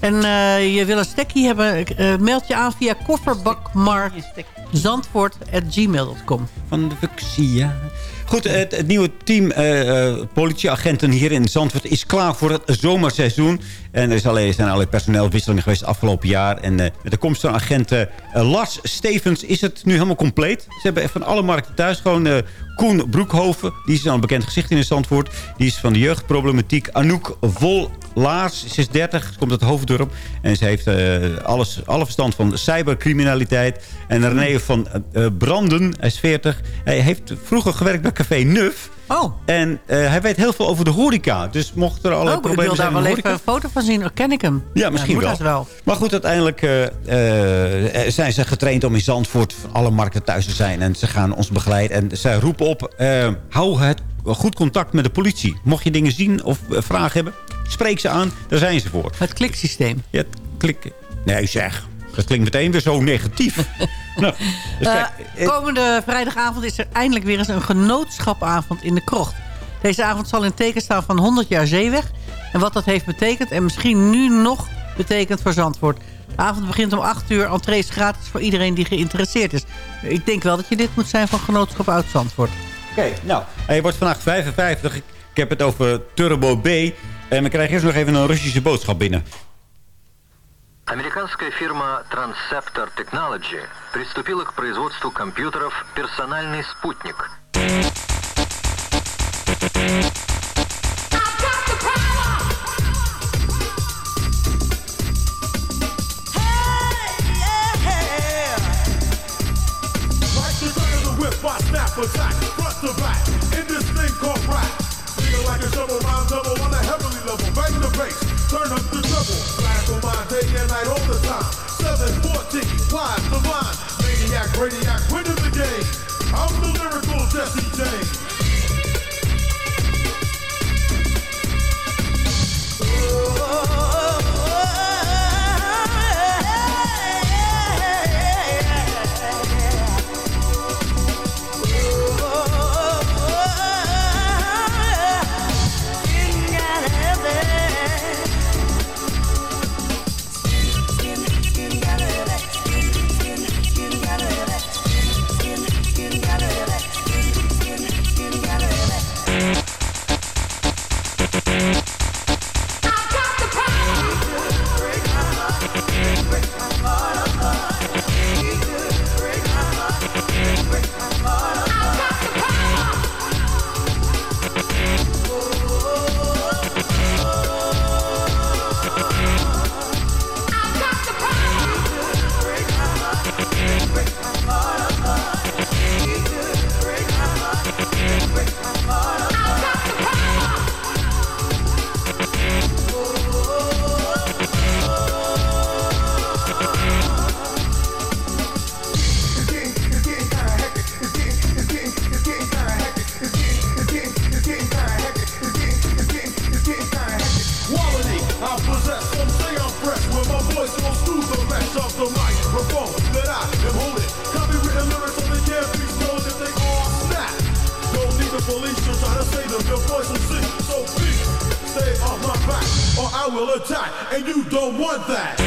en eh, je wil een stekkie hebben, meld je aan via kofferbakmarktzandvoort.gmail.com. Van de Fuxia. Goed, het, het nieuwe team eh, eh, politieagenten hier in Zandvoort is klaar voor het zomerseizoen. En er is alleen, zijn allerlei personeelwisselingen geweest afgelopen jaar. En eh, met de komst van agent Lars Stevens is het nu helemaal compleet. Ze hebben van alle markten thuis gewoon Koen Broekhoven. Die is al een bekend gezicht in Zandvoort. Die is van de jeugdproblematiek. Anouk Vollaars, is 30, ze komt uit Hoofddorp. En ze heeft alles, alle verstand van cybercriminaliteit. En René van Branden, hij is 40. Hij heeft vroeger gewerkt bij Café Nuf. Oh. En eh, hij weet heel veel over de horeca. Dus mocht er allerlei Oh, ik problemen wil zijn daar in wel de even een foto van zien. Ken ik hem? Ja, misschien wel. wel. Maar goed, uiteindelijk eh, eh, zijn ze getraind om in Zandvoort van alle markten thuis te zijn. En ze gaan ons begeleiden. En zij roepen op, hou het goed contact met de politie. Mocht je dingen zien of vragen hebben, spreek ze aan. Daar zijn ze voor. Het kliksysteem. Ja, het klik... Nee, zeg. Dat klinkt meteen weer zo negatief. nou, dus Eh, kijk, eh, komende vrijdagavond is er eindelijk weer eens een genootschapavond in de krocht. Deze avond zal in teken staan van 100 jaar zeeweg. En wat dat heeft betekend en misschien nu nog betekent voor Zandvoort. De avond begint om 8 uur. Entree is gratis voor iedereen die geïnteresseerd is. Ik denk wel dat je dit moet zijn van Genootschap Oud Zandvoort. Oké, nou, hij wordt vandaag 55. Ik ik heb het over Turbo B. En we krijgen eerst nog even een Russische boodschap binnen. Американская фирма Transceptor Technology приступила к производству компьютеров «Персональный спутник». Turn up the trouble. Day and night all the time. 714, wise line. Maniac, radiac, attack, and you don't want that.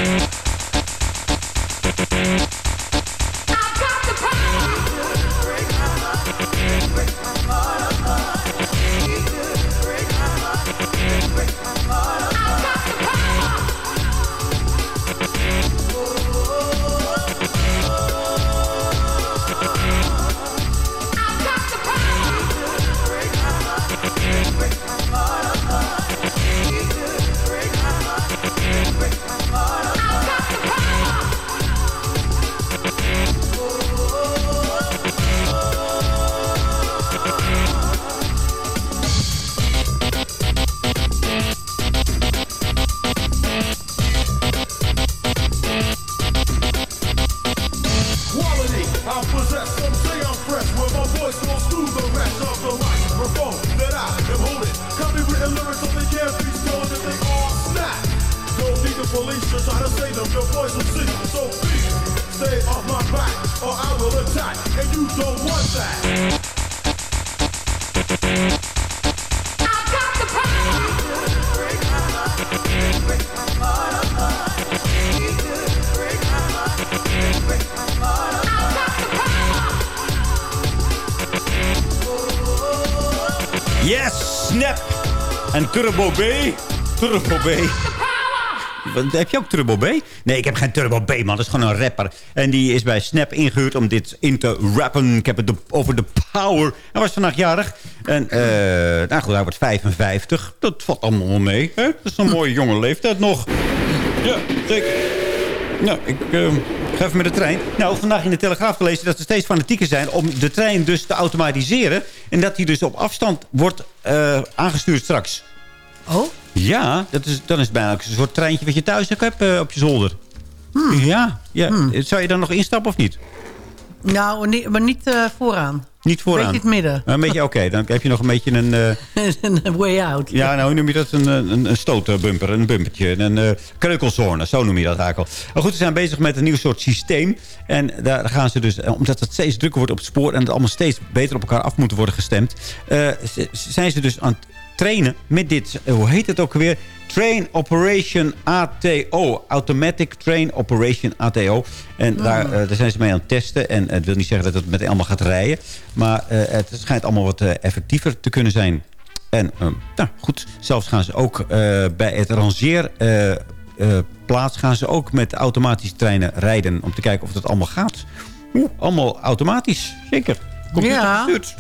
Turbo B. Turbo B. Wat, heb je ook Turbo B? Nee, ik heb geen Turbo B, man. Dat is gewoon een rapper. En die is bij Snap ingehuurd om dit in te rappen. Ik heb het over de power. Hij was vandaag jarig. En eh, nou goed, hij wordt 55. Dat valt allemaal mee. Hè? Dat is een mooie jonge leeftijd nog. Ja, zeker. Nou, ik eh, ga even met de trein. Nou, vandaag in de Telegraaf gelezen dat ze steeds fanatieker zijn... om de trein dus te automatiseren. En dat die dus op afstand wordt eh, aangestuurd straks. Oh? Ja, dat is, dan is het bijna een soort treintje wat je thuis ook hebt eh, op je zolder. Ja, ja. zou je dan nog instappen of niet? Nou, nee, maar niet eh, vooraan. Niet vooraan. Beetje het midden. Een beetje, oké. Dan heb je nog een beetje een... eh, Een way out. ja, nou hoe noem je dat? Een, een, een stootbumper, een bumpertje. Een kreukelzone, zo noem je dat eigenlijk al. Maar goed, ze zijn bezig met een nieuw soort systeem. En daar gaan ze dus, omdat het steeds drukker wordt op het spoor... en het allemaal steeds beter op elkaar af moet worden gestemd... zijn ze dus aan het trainen met dit... eh, hoe heet het ook alweer? Train Operation ATO. Automatic Train Operation ATO. En daar, eh, daar zijn ze mee aan het testen. En het wil niet zeggen dat het met allemaal gaat rijden. Maar eh, het schijnt allemaal wat effectiever te kunnen zijn. En eh, nou, goed, zelfs gaan ze ook bij het rangeerplaats... gaan ze ook met automatische treinen rijden... om te kijken of dat allemaal gaat. Oeh, allemaal automatisch, zeker. Computer Ja. gestuurd.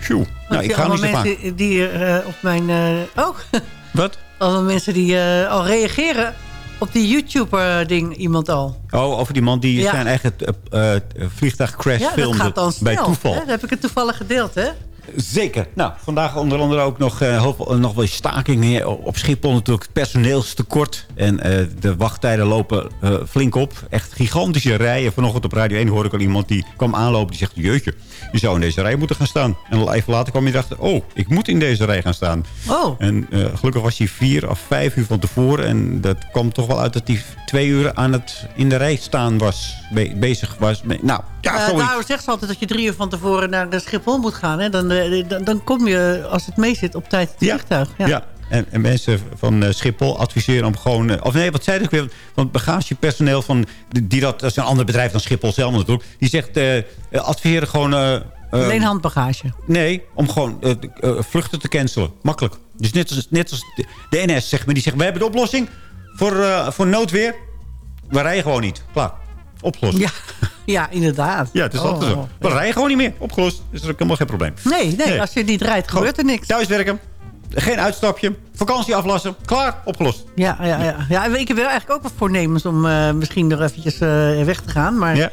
Tjoe. Nou, ik ga niet zo vaak. mensen die eh, op mijn... eh oh, Wat? allemaal mensen die eh, al reageren op die YouTube-ding iemand al. Oh, over die man die Ja. zijn eigen eh, vliegtuigcrash Ja, dat filmde gaat dan snel. bij toeval. Hè? Dat heb ik het toevallig gedeeld, hè? Zeker. Nou, vandaag onder andere ook nog, eh, veel- nog wel stakingen op Schiphol. Natuurlijk personeelstekort. En eh, de wachttijden lopen eh, flink op. Echt gigantische rijen. Vanochtend op Radio 1 hoorde ik al iemand die kwam aanlopen. Die zegt, jeetje, je zou in deze rij moeten gaan staan. En al even later kwam je erachter, oh, ik moet in deze rij gaan staan. Oh. En eh, gelukkig was hij vier of vijf uur van tevoren. En dat kwam toch wel uit dat hij twee uur aan het in de rij staan was. Be- bezig was. mee- Nou, ja, Eh, zoiets. nou, zegt ze altijd dat je drie uur van tevoren naar de Schiphol moet gaan. Hè? Dan, dan, dan kom je, als het mee zit, op tijd het vliegtuig. Ja. Ja. En, en mensen van eh, Schiphol adviseren om gewoon... eh, of nee, wat zei ik weer? Want bagagepersoneel van... Die dat, dat is een ander bedrijf dan Schiphol zelf natuurlijk. Die zegt, eh eh, adviseren gewoon... eh, eh, Alleen handbagage. Nee, om gewoon eh, eh, vluchten te cancelen. Makkelijk. Dus net als, net als de, NS, zeg maar. Die zegt, we hebben de oplossing voor, eh, voor noodweer. We rijden gewoon niet. Klaar. Opgelost. Ja, ja inderdaad. Ja, het is altijd Oh. zo. We rijden gewoon niet meer. Opgelost. Is er ook helemaal geen probleem. Nee, nee, Nee. als je niet rijdt, gebeurt er niks. Thuiswerken. Geen uitstapje. Vakantie aflassen. Klaar. Opgelost. Ja, ja, ja. ja ik heb wel eigenlijk ook wat voornemens om eh, misschien nog eventjes eh, weg te gaan. Maar Ja.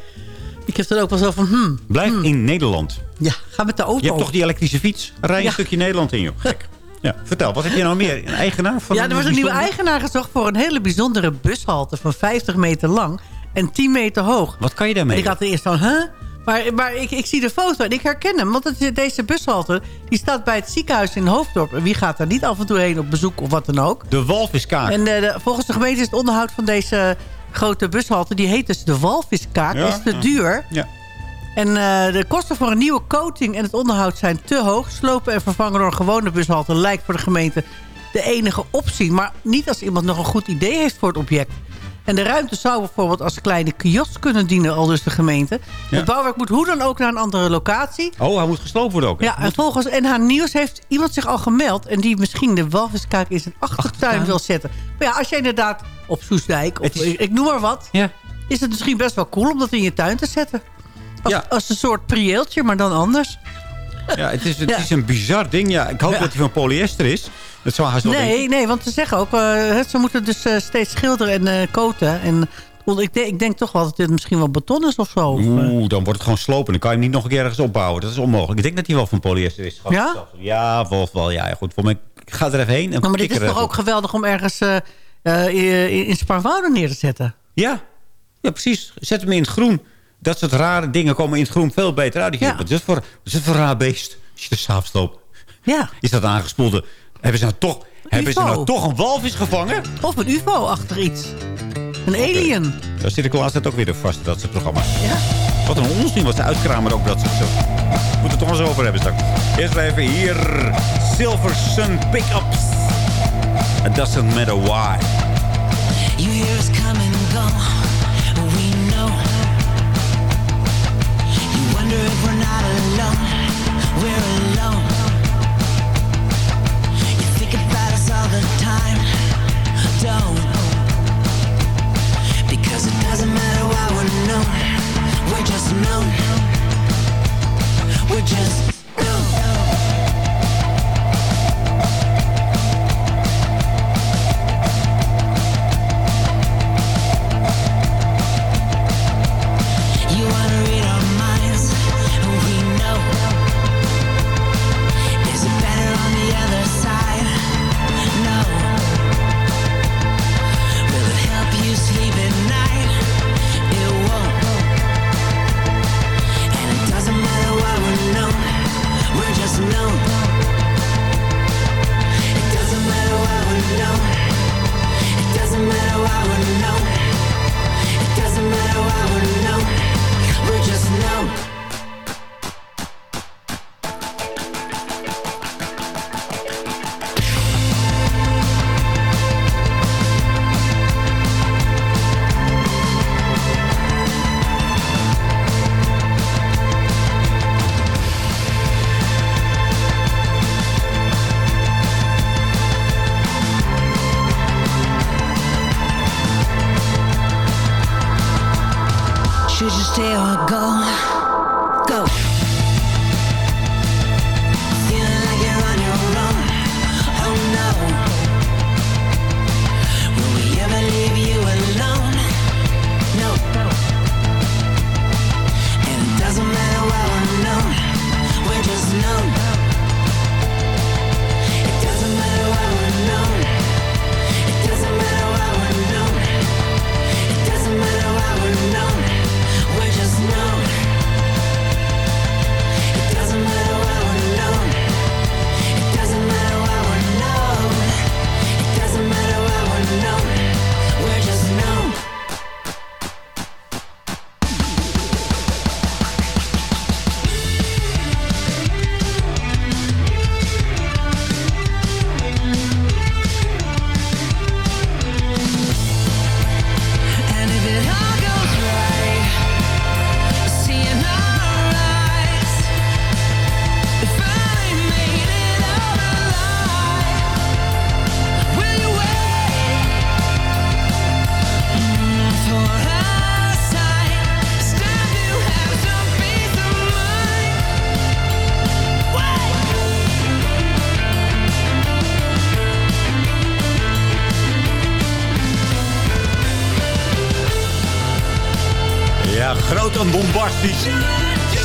ik heb dan ook wel zo van, hmm, Blijf in Nederland. ja, ga met de auto. Je hebt toch die elektrische fiets? Rij een stukje Nederland in, joh. Gek. Ja, vertel, wat heb je nou meer? Een eigenaar van ja, er was een nieuwe bijzonder- eigenaar gezocht voor een hele bijzondere bushalte van 50 meter lang en 10 meter hoog. Wat kan je daarmee? En ik had er eerst van, huh? Maar, maar ik, ik zie de foto en ik herken hem. Want het, is- deze bushalte die staat bij het ziekenhuis in Hoofddorp. En wie gaat daar niet af en toe heen op bezoek of wat dan ook? De walviskaak. En eh, de- volgens de gemeente is het onderhoud van deze grote bushalte... die heet dus de Walviskaak, Ja, is te duur. Ja. En eh, de kosten voor een nieuwe coating en het onderhoud zijn te hoog. Slopen en vervangen door een gewone bushalte lijkt voor de gemeente de enige optie. Maar niet als iemand nog een goed idee heeft voor het object. En de ruimte zou bijvoorbeeld als kleine kiosk kunnen dienen, al dus de gemeente. Ja. Het bouwwerk moet hoe dan ook naar een andere locatie. Oh, hij moet gesloopt worden ook. hè? Ja, en volgens NH Nieuws heeft iemand zich al gemeld... en die misschien de walviskaak in zijn achtertuin wil zetten. Maar ja, als jij inderdaad op Soesdijk, of is- ik, ik noem maar wat... Ja. is het misschien best wel cool om dat in je tuin te zetten. Als, Ja. als een soort prieeltje, maar dan anders. Ja, het is, het Ja. is een bizar ding. Ja, ik hoop Ja. dat hij van polyester is. Dat zou haast Nee, nee, want ze zeggen ook... eh, ze moeten dus eh, steeds schilderen en eh koten. En want ik, denk, ik denk toch wel dat dit misschien wel beton is of zo. Eh, Oeh, dan wordt het gewoon slopen. Dan kan je hem niet nog een keer ergens opbouwen. Dat is onmogelijk. Ik denk dat hij wel van polyester is. Ja? Ja, wel, wel. Ja, goed. Voor mij, ik ga er even heen. En Nou, maar dit is toch ook geweldig om ergens eh, eh, in, Spaarwouden neer te zetten? Ja, ja precies. Zet hem in het groen. Dat soort rare dingen komen in het groen veel beter uit. Ja. Wat is dat voor, wat is dat voor een raar beest? Als je er s'avonds loopt. Ja. Is dat aangespoelde? Hebben ze nou toch, hebben ze nou toch een walvis gevangen? Of een ufo achter iets. Een alien. Daar zit ik tijd ook weer vast, dat soort programma's. Wat een onzin wat ze uitkramen ook dat soort zo. We moeten het toch eens over hebben straks. Eerst even hier. Silver Sun Pickups. It doesn't matter why. You hear us come and go. We know. You wonder if we're not alone. Known. We're just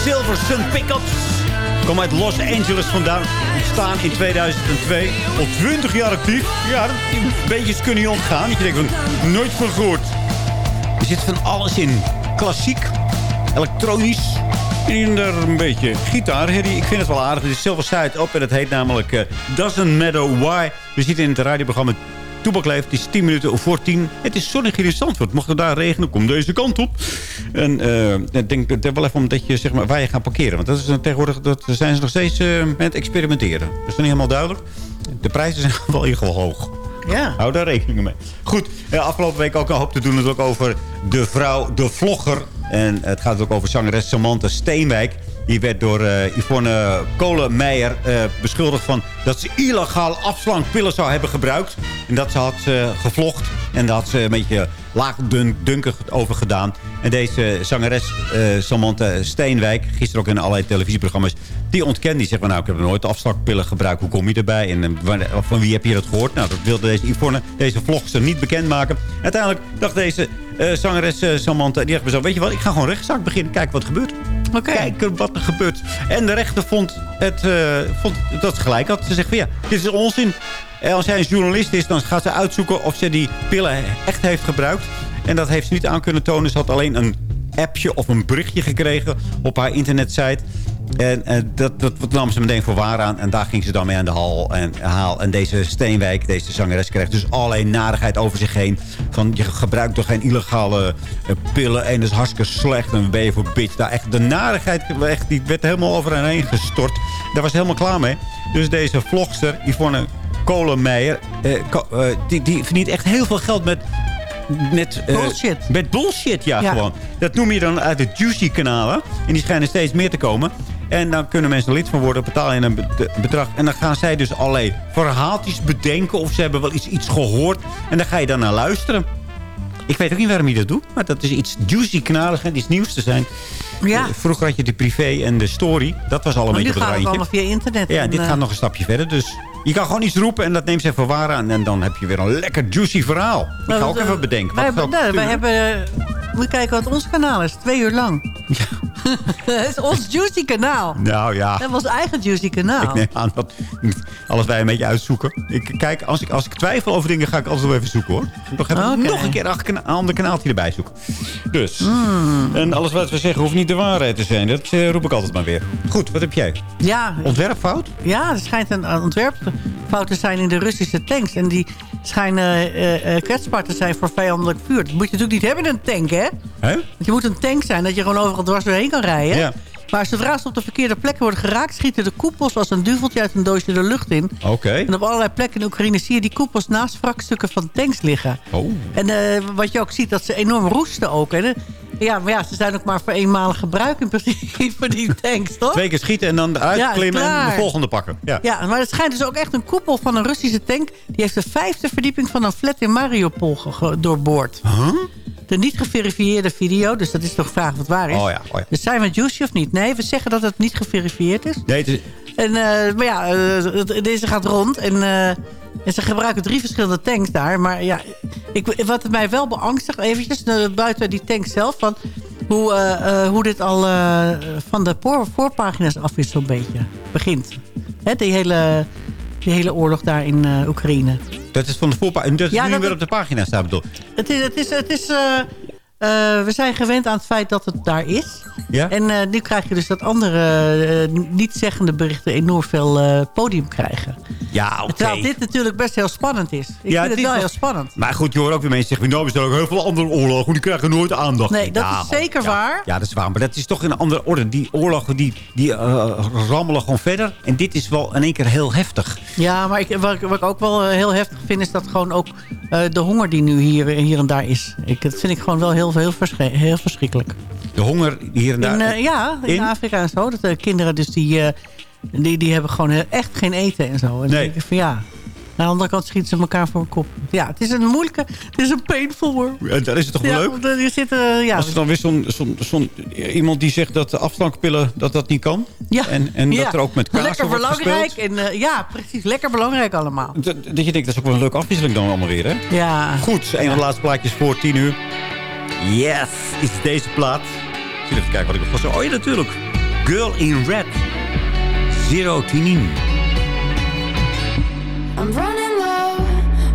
Silver Sun Pickups. Kom uit Los Angeles vandaan. Staan in 2002. Al 20 jaar actief. Ja, beetjes kunnen je ontgaan. Dat je denkt van, nooit van gehoord. Er zit van alles in. Klassiek, elektronisch. En er een beetje gitaar. Harry, ik vind het wel aardig. Het is Silver Side op en het heet namelijk eh, Doesn't Matter Why. We zitten in het radioprogramma Toebakleef. Het is 10 minuten voor 10. Het is zonnig hier in Zandvoort. Mocht het daar regenen, kom deze kant op. En eh, ik denk het wel even omdat je zeg maar, waar je gaat parkeren. Want dat is dan tegenwoordig dat zijn ze nog steeds eh, met het experimenteren. Dat is nog niet helemaal duidelijk. De prijzen zijn wel in ieder geval hoog. Ja. Hou daar rekening mee. Goed, eh, afgelopen week ook een hoop te doen natuurlijk over de vrouw, de vlogger. En het gaat ook over zangeres Samantha Steenwijk. Die werd door eh, Yvonne Kolenmeijer eh, beschuldigd van dat ze illegaal afslankpillen zou hebben gebruikt. En dat ze had gevlogd. En had ze een beetje laagdunkig over gedaan. En deze zangeres eh, Samantha Steenwijk, gisteren ook in allerlei televisieprogramma's, die ontkende. Die zegt, van, nou, ik heb nooit afslankpillen gebruikt. Hoe kom je erbij? En eh, van wie heb je dat gehoord? Nou, dat wilde deze Yvonne, deze vlogster, niet bekendmaken. Uiteindelijk dacht deze eh, zangeres eh, Samantha, die dacht bij zo, weet je wat, ik ga gewoon rechtszaak beginnen. Kijken wat er gebeurt. Kijken wat er gebeurt. En de rechter vond, het, vond dat ze gelijk had. Ze zegt van ja, dit is onzin. En als hij een journalist is, dan gaat ze uitzoeken of ze die pillen echt heeft gebruikt. En dat heeft ze niet aan kunnen tonen. Ze had alleen een appje of een berichtje gekregen op haar internetsite. En eh, dat, dat, nam ze meteen voor waar aan. En daar ging ze dan mee aan de hal en, haal. En deze Steenwijk, deze zangeres, kreeg dus allerlei narigheid over zich heen. Van, je gebruikt toch geen illegale eh, pillen en dat is hartstikke slecht. En ben je voor bitch. Echt, de narigheid echt, die werd helemaal over hen heen gestort. Daar was ze helemaal klaar mee. Dus deze vlogster, Yvonne Kolenmeijer, eh, eh, die, die verdient echt heel veel geld met... Met, eh, Bullshit. Met bullshit, ja, Ja. gewoon. Dat noem je dan uit de Juicy-kanalen. En die schijnen steeds meer te komen. En dan kunnen mensen lid van worden, betaal je een be- bedrag. En dan gaan zij dus allerlei verhaaltjes bedenken. Of ze hebben wel iets, iets gehoord. En dan ga je dan naar luisteren. Ik weet ook niet waarom je dat doet. Maar dat is iets juicy-kanalen, schijnt iets nieuws te zijn. Ja. Vroeger had je de privé en de story. Dat was al een Maar beetje op het allemaal via internet. Ja, en, dit gaat nog een stapje verder. Dus je kan gewoon iets roepen en dat neemt ze even waar aan. En dan heb je weer een lekker juicy verhaal. Ik nou, ga ook eh, even bedenken. Wij, Wat hebben, hebben... eh, moet je kijken wat ons kanaal is. Twee uur lang. Het is ons juicy kanaal. Nou ja. Hebben ons eigen juicy kanaal. Ik neem aan dat alles wij een beetje uitzoeken. Ik, kijk, als ik, als ik twijfel over dingen, ga ik altijd wel even zoeken, hoor. Ik nog, even, Oké. nog een keer een ander kanaaltje erbij zoeken. Dus. Hmm. En alles wat we zeggen hoeft niet de waarheid te zijn. Dat eh, roep ik altijd maar weer. Goed, wat heb jij? Ja, Ontwerpfout? Ja, er schijnt een een ontwerpfout te zijn in de Russische tanks. En die schijnen eh, eh, kwetsbaar te zijn voor vijandelijk vuur. Dat moet je natuurlijk niet hebben in een tank, hè? Hè? Want je moet een tank zijn dat je gewoon overal dwars doorheen kan rijden. Ja. Maar zodra ze op de verkeerde plekken worden geraakt... schieten de koepels als een duveltje uit een doosje de lucht in. Oké. En op allerlei plekken in Oekraïne zie je die koepels naast wrakstukken van tanks liggen. Oh. En eh, wat je ook ziet, dat ze enorm roesten ook. Hè? Ja, maar ja, ze zijn ook maar voor eenmalig gebruik in principe, die tanks, toch? Twee keer schieten en dan eruit Ja, klimmen en de volgende pakken. Ja. Ja, maar het schijnt dus ook echt een koepel van een Russische tank. Die heeft de vijfde verdieping van een flat in Mariupol doorboord. de niet geverifieerde video. Dus dat is toch vraag wat waar is. Oh ja, oh ja. Dus zijn we juicy of niet? Nee, we zeggen dat het niet geverifieerd is. Nee, het is- En, eh, maar ja, eh, deze gaat rond. En, eh, en ze gebruiken drie verschillende tanks daar. Maar ja, ik, wat mij wel beangstigt, eventjes eh, buiten die tank zelf... Van hoe, eh, eh, hoe dit al van de voor, voorpagina's af is zo'n beetje. Begint. Hè, die, hele, die hele oorlog daar in Oekraïne. dat is van de voorpagina. Dat is Ja, nu dat weer op de pagina staat bedoel. Het is, het is, het is, eh, we zijn gewend aan het feit dat het daar is. Ja? En eh, nu krijg je dus dat andere eh, niet-zeggende berichten enorm veel podium krijgen. Ja, oké. Terwijl dit natuurlijk best heel spannend is. Ik Ja, vind het wel was- heel spannend. Maar goed, je hoort ook weer mensen zeggen... nou, er zijn ook heel veel andere oorlogen. Die krijgen nooit aandacht. Nee, dat Ja, is zeker ja, waar. Ja, dat is waar. Maar dat is toch een andere orde. Die oorlogen die, die rammelen gewoon verder. En dit is wel in één keer heel heftig. Ja, maar ik, wat, ik- wat ik ook wel heel heftig vind... is dat gewoon ook de honger die nu hier, hier en daar is. Ik, dat vind ik gewoon wel heel, heel, heel verschrikkelijk. De honger hier en daar. In, eh, ja, in, In? Afrika en zo. Dat de kinderen dus die, eh, die, die hebben gewoon echt geen eten en zo. En Nee. denk ik van ja... Aan de andere kant schieten ze elkaar voor een kop. Ja, het is een moeilijke... Het is een painful world. En daar is het toch wel Ja, leuk? want er zit, eh, ja, Als er dan weer zo'n iemand die zegt dat de afslankpillen dat dat niet kan. ja, En, en ja. dat er ook met kaas Lekker belangrijk. En, eh, ja, precies. Lekker belangrijk allemaal. Dat, dat je denkt, dat is ook wel een leuke afwisseling dan allemaal weer, hè? Ja. Goed, een van de laatste plaatjes voor 10 uur. Yes, is deze plaat. Ik even kijken wat ik nog was. Oh ja, natuurlijk. Girl in Red. Zero Tinin. I'm running low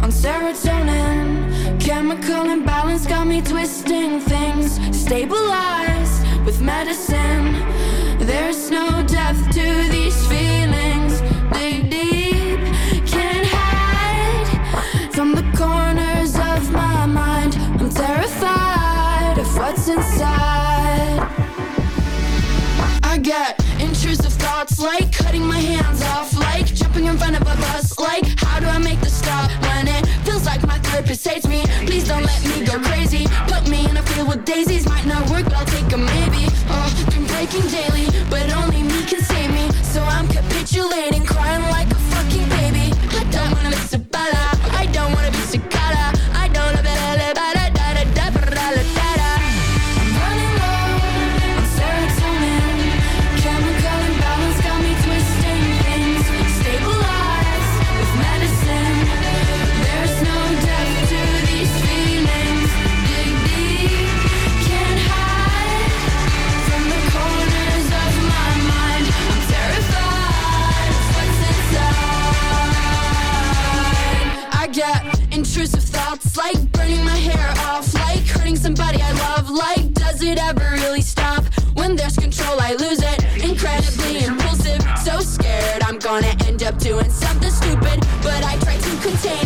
on serotonin. Chemical imbalance got me twisting things. Stabilized with medicine. There's no depth to these feelings. Inside. I get intrusive thoughts like cutting my hands off, like jumping in front of a bus, like how do I make the stop when it feels like my therapist hates me? Please don't let me go crazy. Put me in a field with daisies, might not work, but I'll take a maybe. Oh, been breaking daily, but only me can save me. So I'm capitulating, doing something stupid. But I try to contain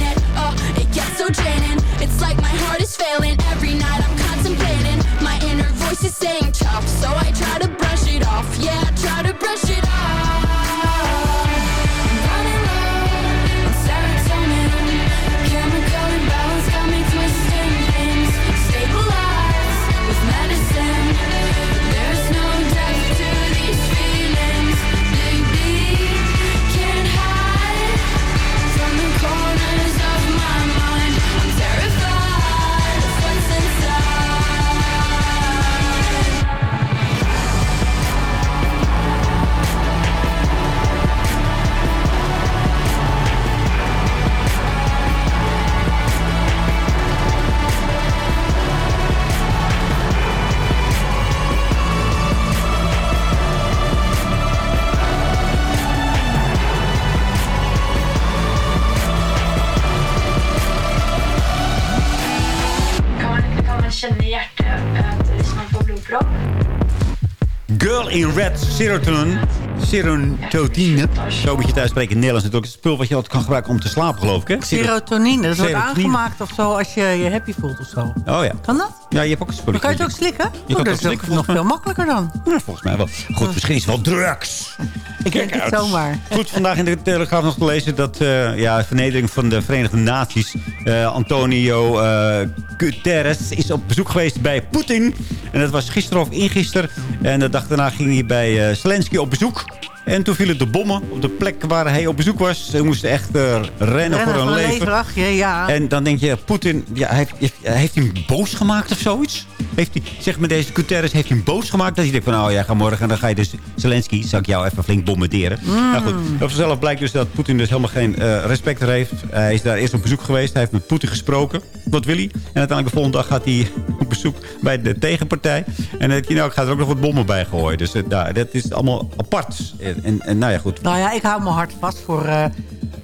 In Red. Serotonin. Serotonine. Zo moet je het uitspreken in het Nederlands. natuurlijk. Het spul wat je altijd kan gebruiken om te slapen, geloof ik. Hè? Serotonine, dat wordt aangemaakt of zo als je je happy voelt of zo. Oh ja. Kan dat? Ja, je hebt ook een. Dan kan je het ook slikken? Je kan oh, dat is nog veel makkelijker dan. Ja, volgens mij wel. Goed, misschien is het wel drugs. Ik denk het zomaar. Goed, vandaag in de Telegraaf nog te lezen dat eh, ja, vernedering van de Verenigde Naties. eh, Antonio eh, Guterres is op bezoek geweest bij Poetin. En dat was gisteren of ingisteren. En de dag daarna ging hij bij Zelensky op bezoek. En toen vielen de bommen op de plek waar hij op bezoek was. Ze moesten echt eh, rennen, Rennen voor hun leven. ja, ja. En dan denk je, Poetin, ja, heeft, heeft, heeft hij hem boos gemaakt of zoiets? Heeft hij, zeg met deze Guterres, heeft hij hem boos gemaakt? Dat hij denkt van, nou ja, ga morgen en dan ga je dus Zelensky, zal ik jou even flink bombarderen. Mm. Nou goed, zichzelf blijkt dus dat Poetin dus helemaal geen eh, respect er heeft. Hij is daar eerst op bezoek geweest, hij heeft met Poetin gesproken. Wat wil hij? En uiteindelijk de volgende dag gaat hij op bezoek bij de tegenpartij. En dan denk je, nou, ik ga er ook nog wat bommen bij gooien. Dus nou, dat is allemaal apart. En, en, nou ja, goed. Nou ja, ik hou mijn hart vast voor...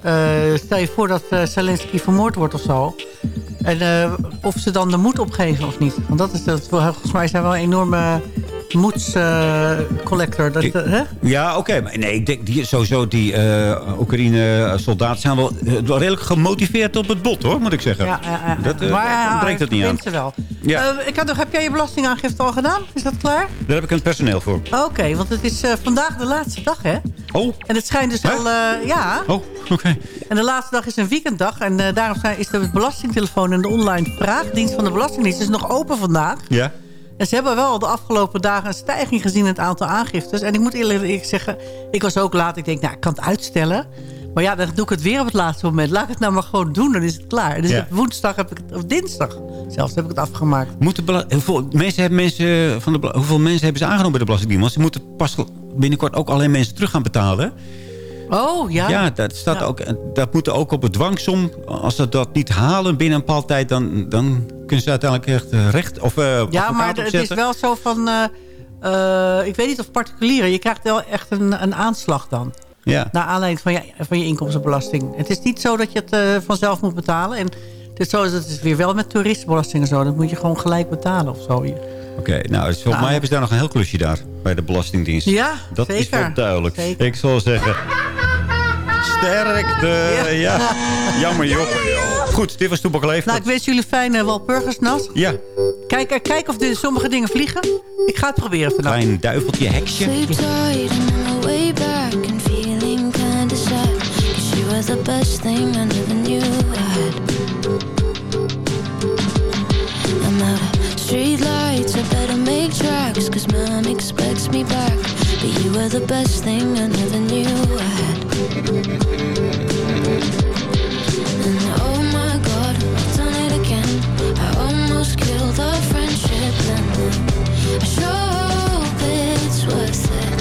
eh, stel je voor dat eh, Zelensky vermoord wordt of zo. En eh, of ze dan de moed opgeven of niet. Want dat is dat, volgens mij zijn wel een enorme moedscollector. hè? Ja, oké. Maar nee, ik denk die, sowieso die Oekraïne-soldaten zijn wel, wel redelijk gemotiveerd op het bot, hoor, moet ik zeggen. Ja, ja, ja. Dat maar ja, ontbreekt het niet aan. ze wel. Ja. Ik had nog, heb jij je belastingaangifte al gedaan? Is dat klaar? Daar heb ik een personeel voor. Oké, want het is vandaag de laatste dag, hè? Oh. En het schijnt dus al... ja. Oh, oké. En de laatste dag is een weekenddag. En eh, daarom zijn, is de belastingtelefoon en de online vraagdienst van de Belastingdienst is nog open vandaag. Ja. En ze hebben wel de afgelopen dagen een stijging gezien in het aantal aangiftes. En ik moet eerlijk zeggen, ik was ook laat. Ik denk, nou, ik kan het uitstellen. Maar ja, dan doe ik het weer op het laatste moment. Laat ik het nou maar gewoon doen, dan is het klaar. Dus Ja. woensdag heb ik het, of dinsdag zelfs, heb ik het afgemaakt. Moeten hoeveel, mensen hebben mensen van de, hoeveel mensen hebben ze aangenomen bij de Belastingdienst? Want ze moeten pas binnenkort ook alleen mensen terug gaan betalen. Oh, ja. Ja, dat, staat Ook, dat moet ook op het dwangsom. Als ze dat niet halen binnen een bepaalde tijd... dan, dan kunnen ze uiteindelijk echt eh, recht of eh, Ja, maar het is wel zo van... eh, ik weet niet of particulieren. Je krijgt wel echt een, een aanslag dan. Ja. Naar aanleiding van je, van je inkomstenbelasting. Het is niet zo dat je het vanzelf moet betalen. En het is zo dat het is weer wel met toeristenbelasting en zo. Dat moet je gewoon gelijk betalen of zo. Oké, nou, dus volgens Nou. mij hebben ze daar nog een heel klusje daar. Bij de Belastingdienst. Ja, Dat is wel duidelijk. Zeker. Ik zal zeggen... Sterkte. Ja. Jammer, joh. Goed, dit was Toepak Leef. Nou, ik wens jullie fijne Walpurgisnacht. Ja, Kijk, eh, kijk of de, sommige dingen vliegen. Ik ga het proberen vandaag. klein duiveltje, heksje. On the way back and feeling kinda sad. Cause you were the best thing I never me back. But you were the best thing I never knew I had. And oh my god, I've done it again. I almost killed our friendship and then I sure hope it's worth it.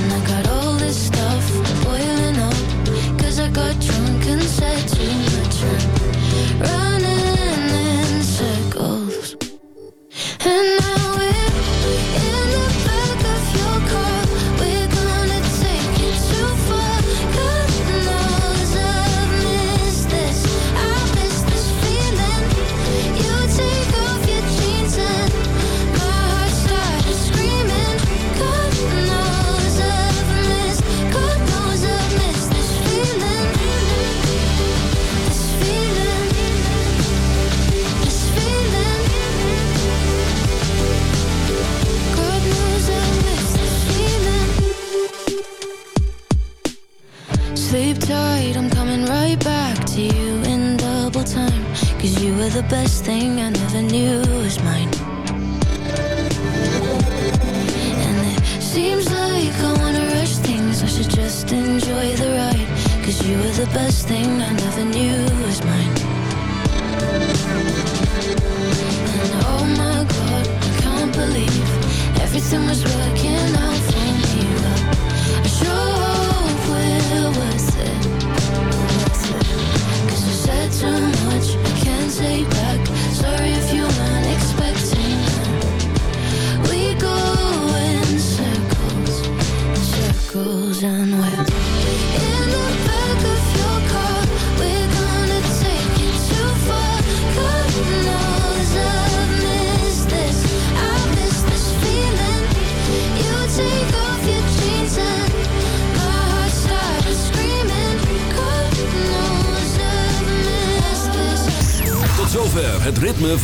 And I got all this stuff boiling up. Cause I got drunk and said too much. I'm running in circles. And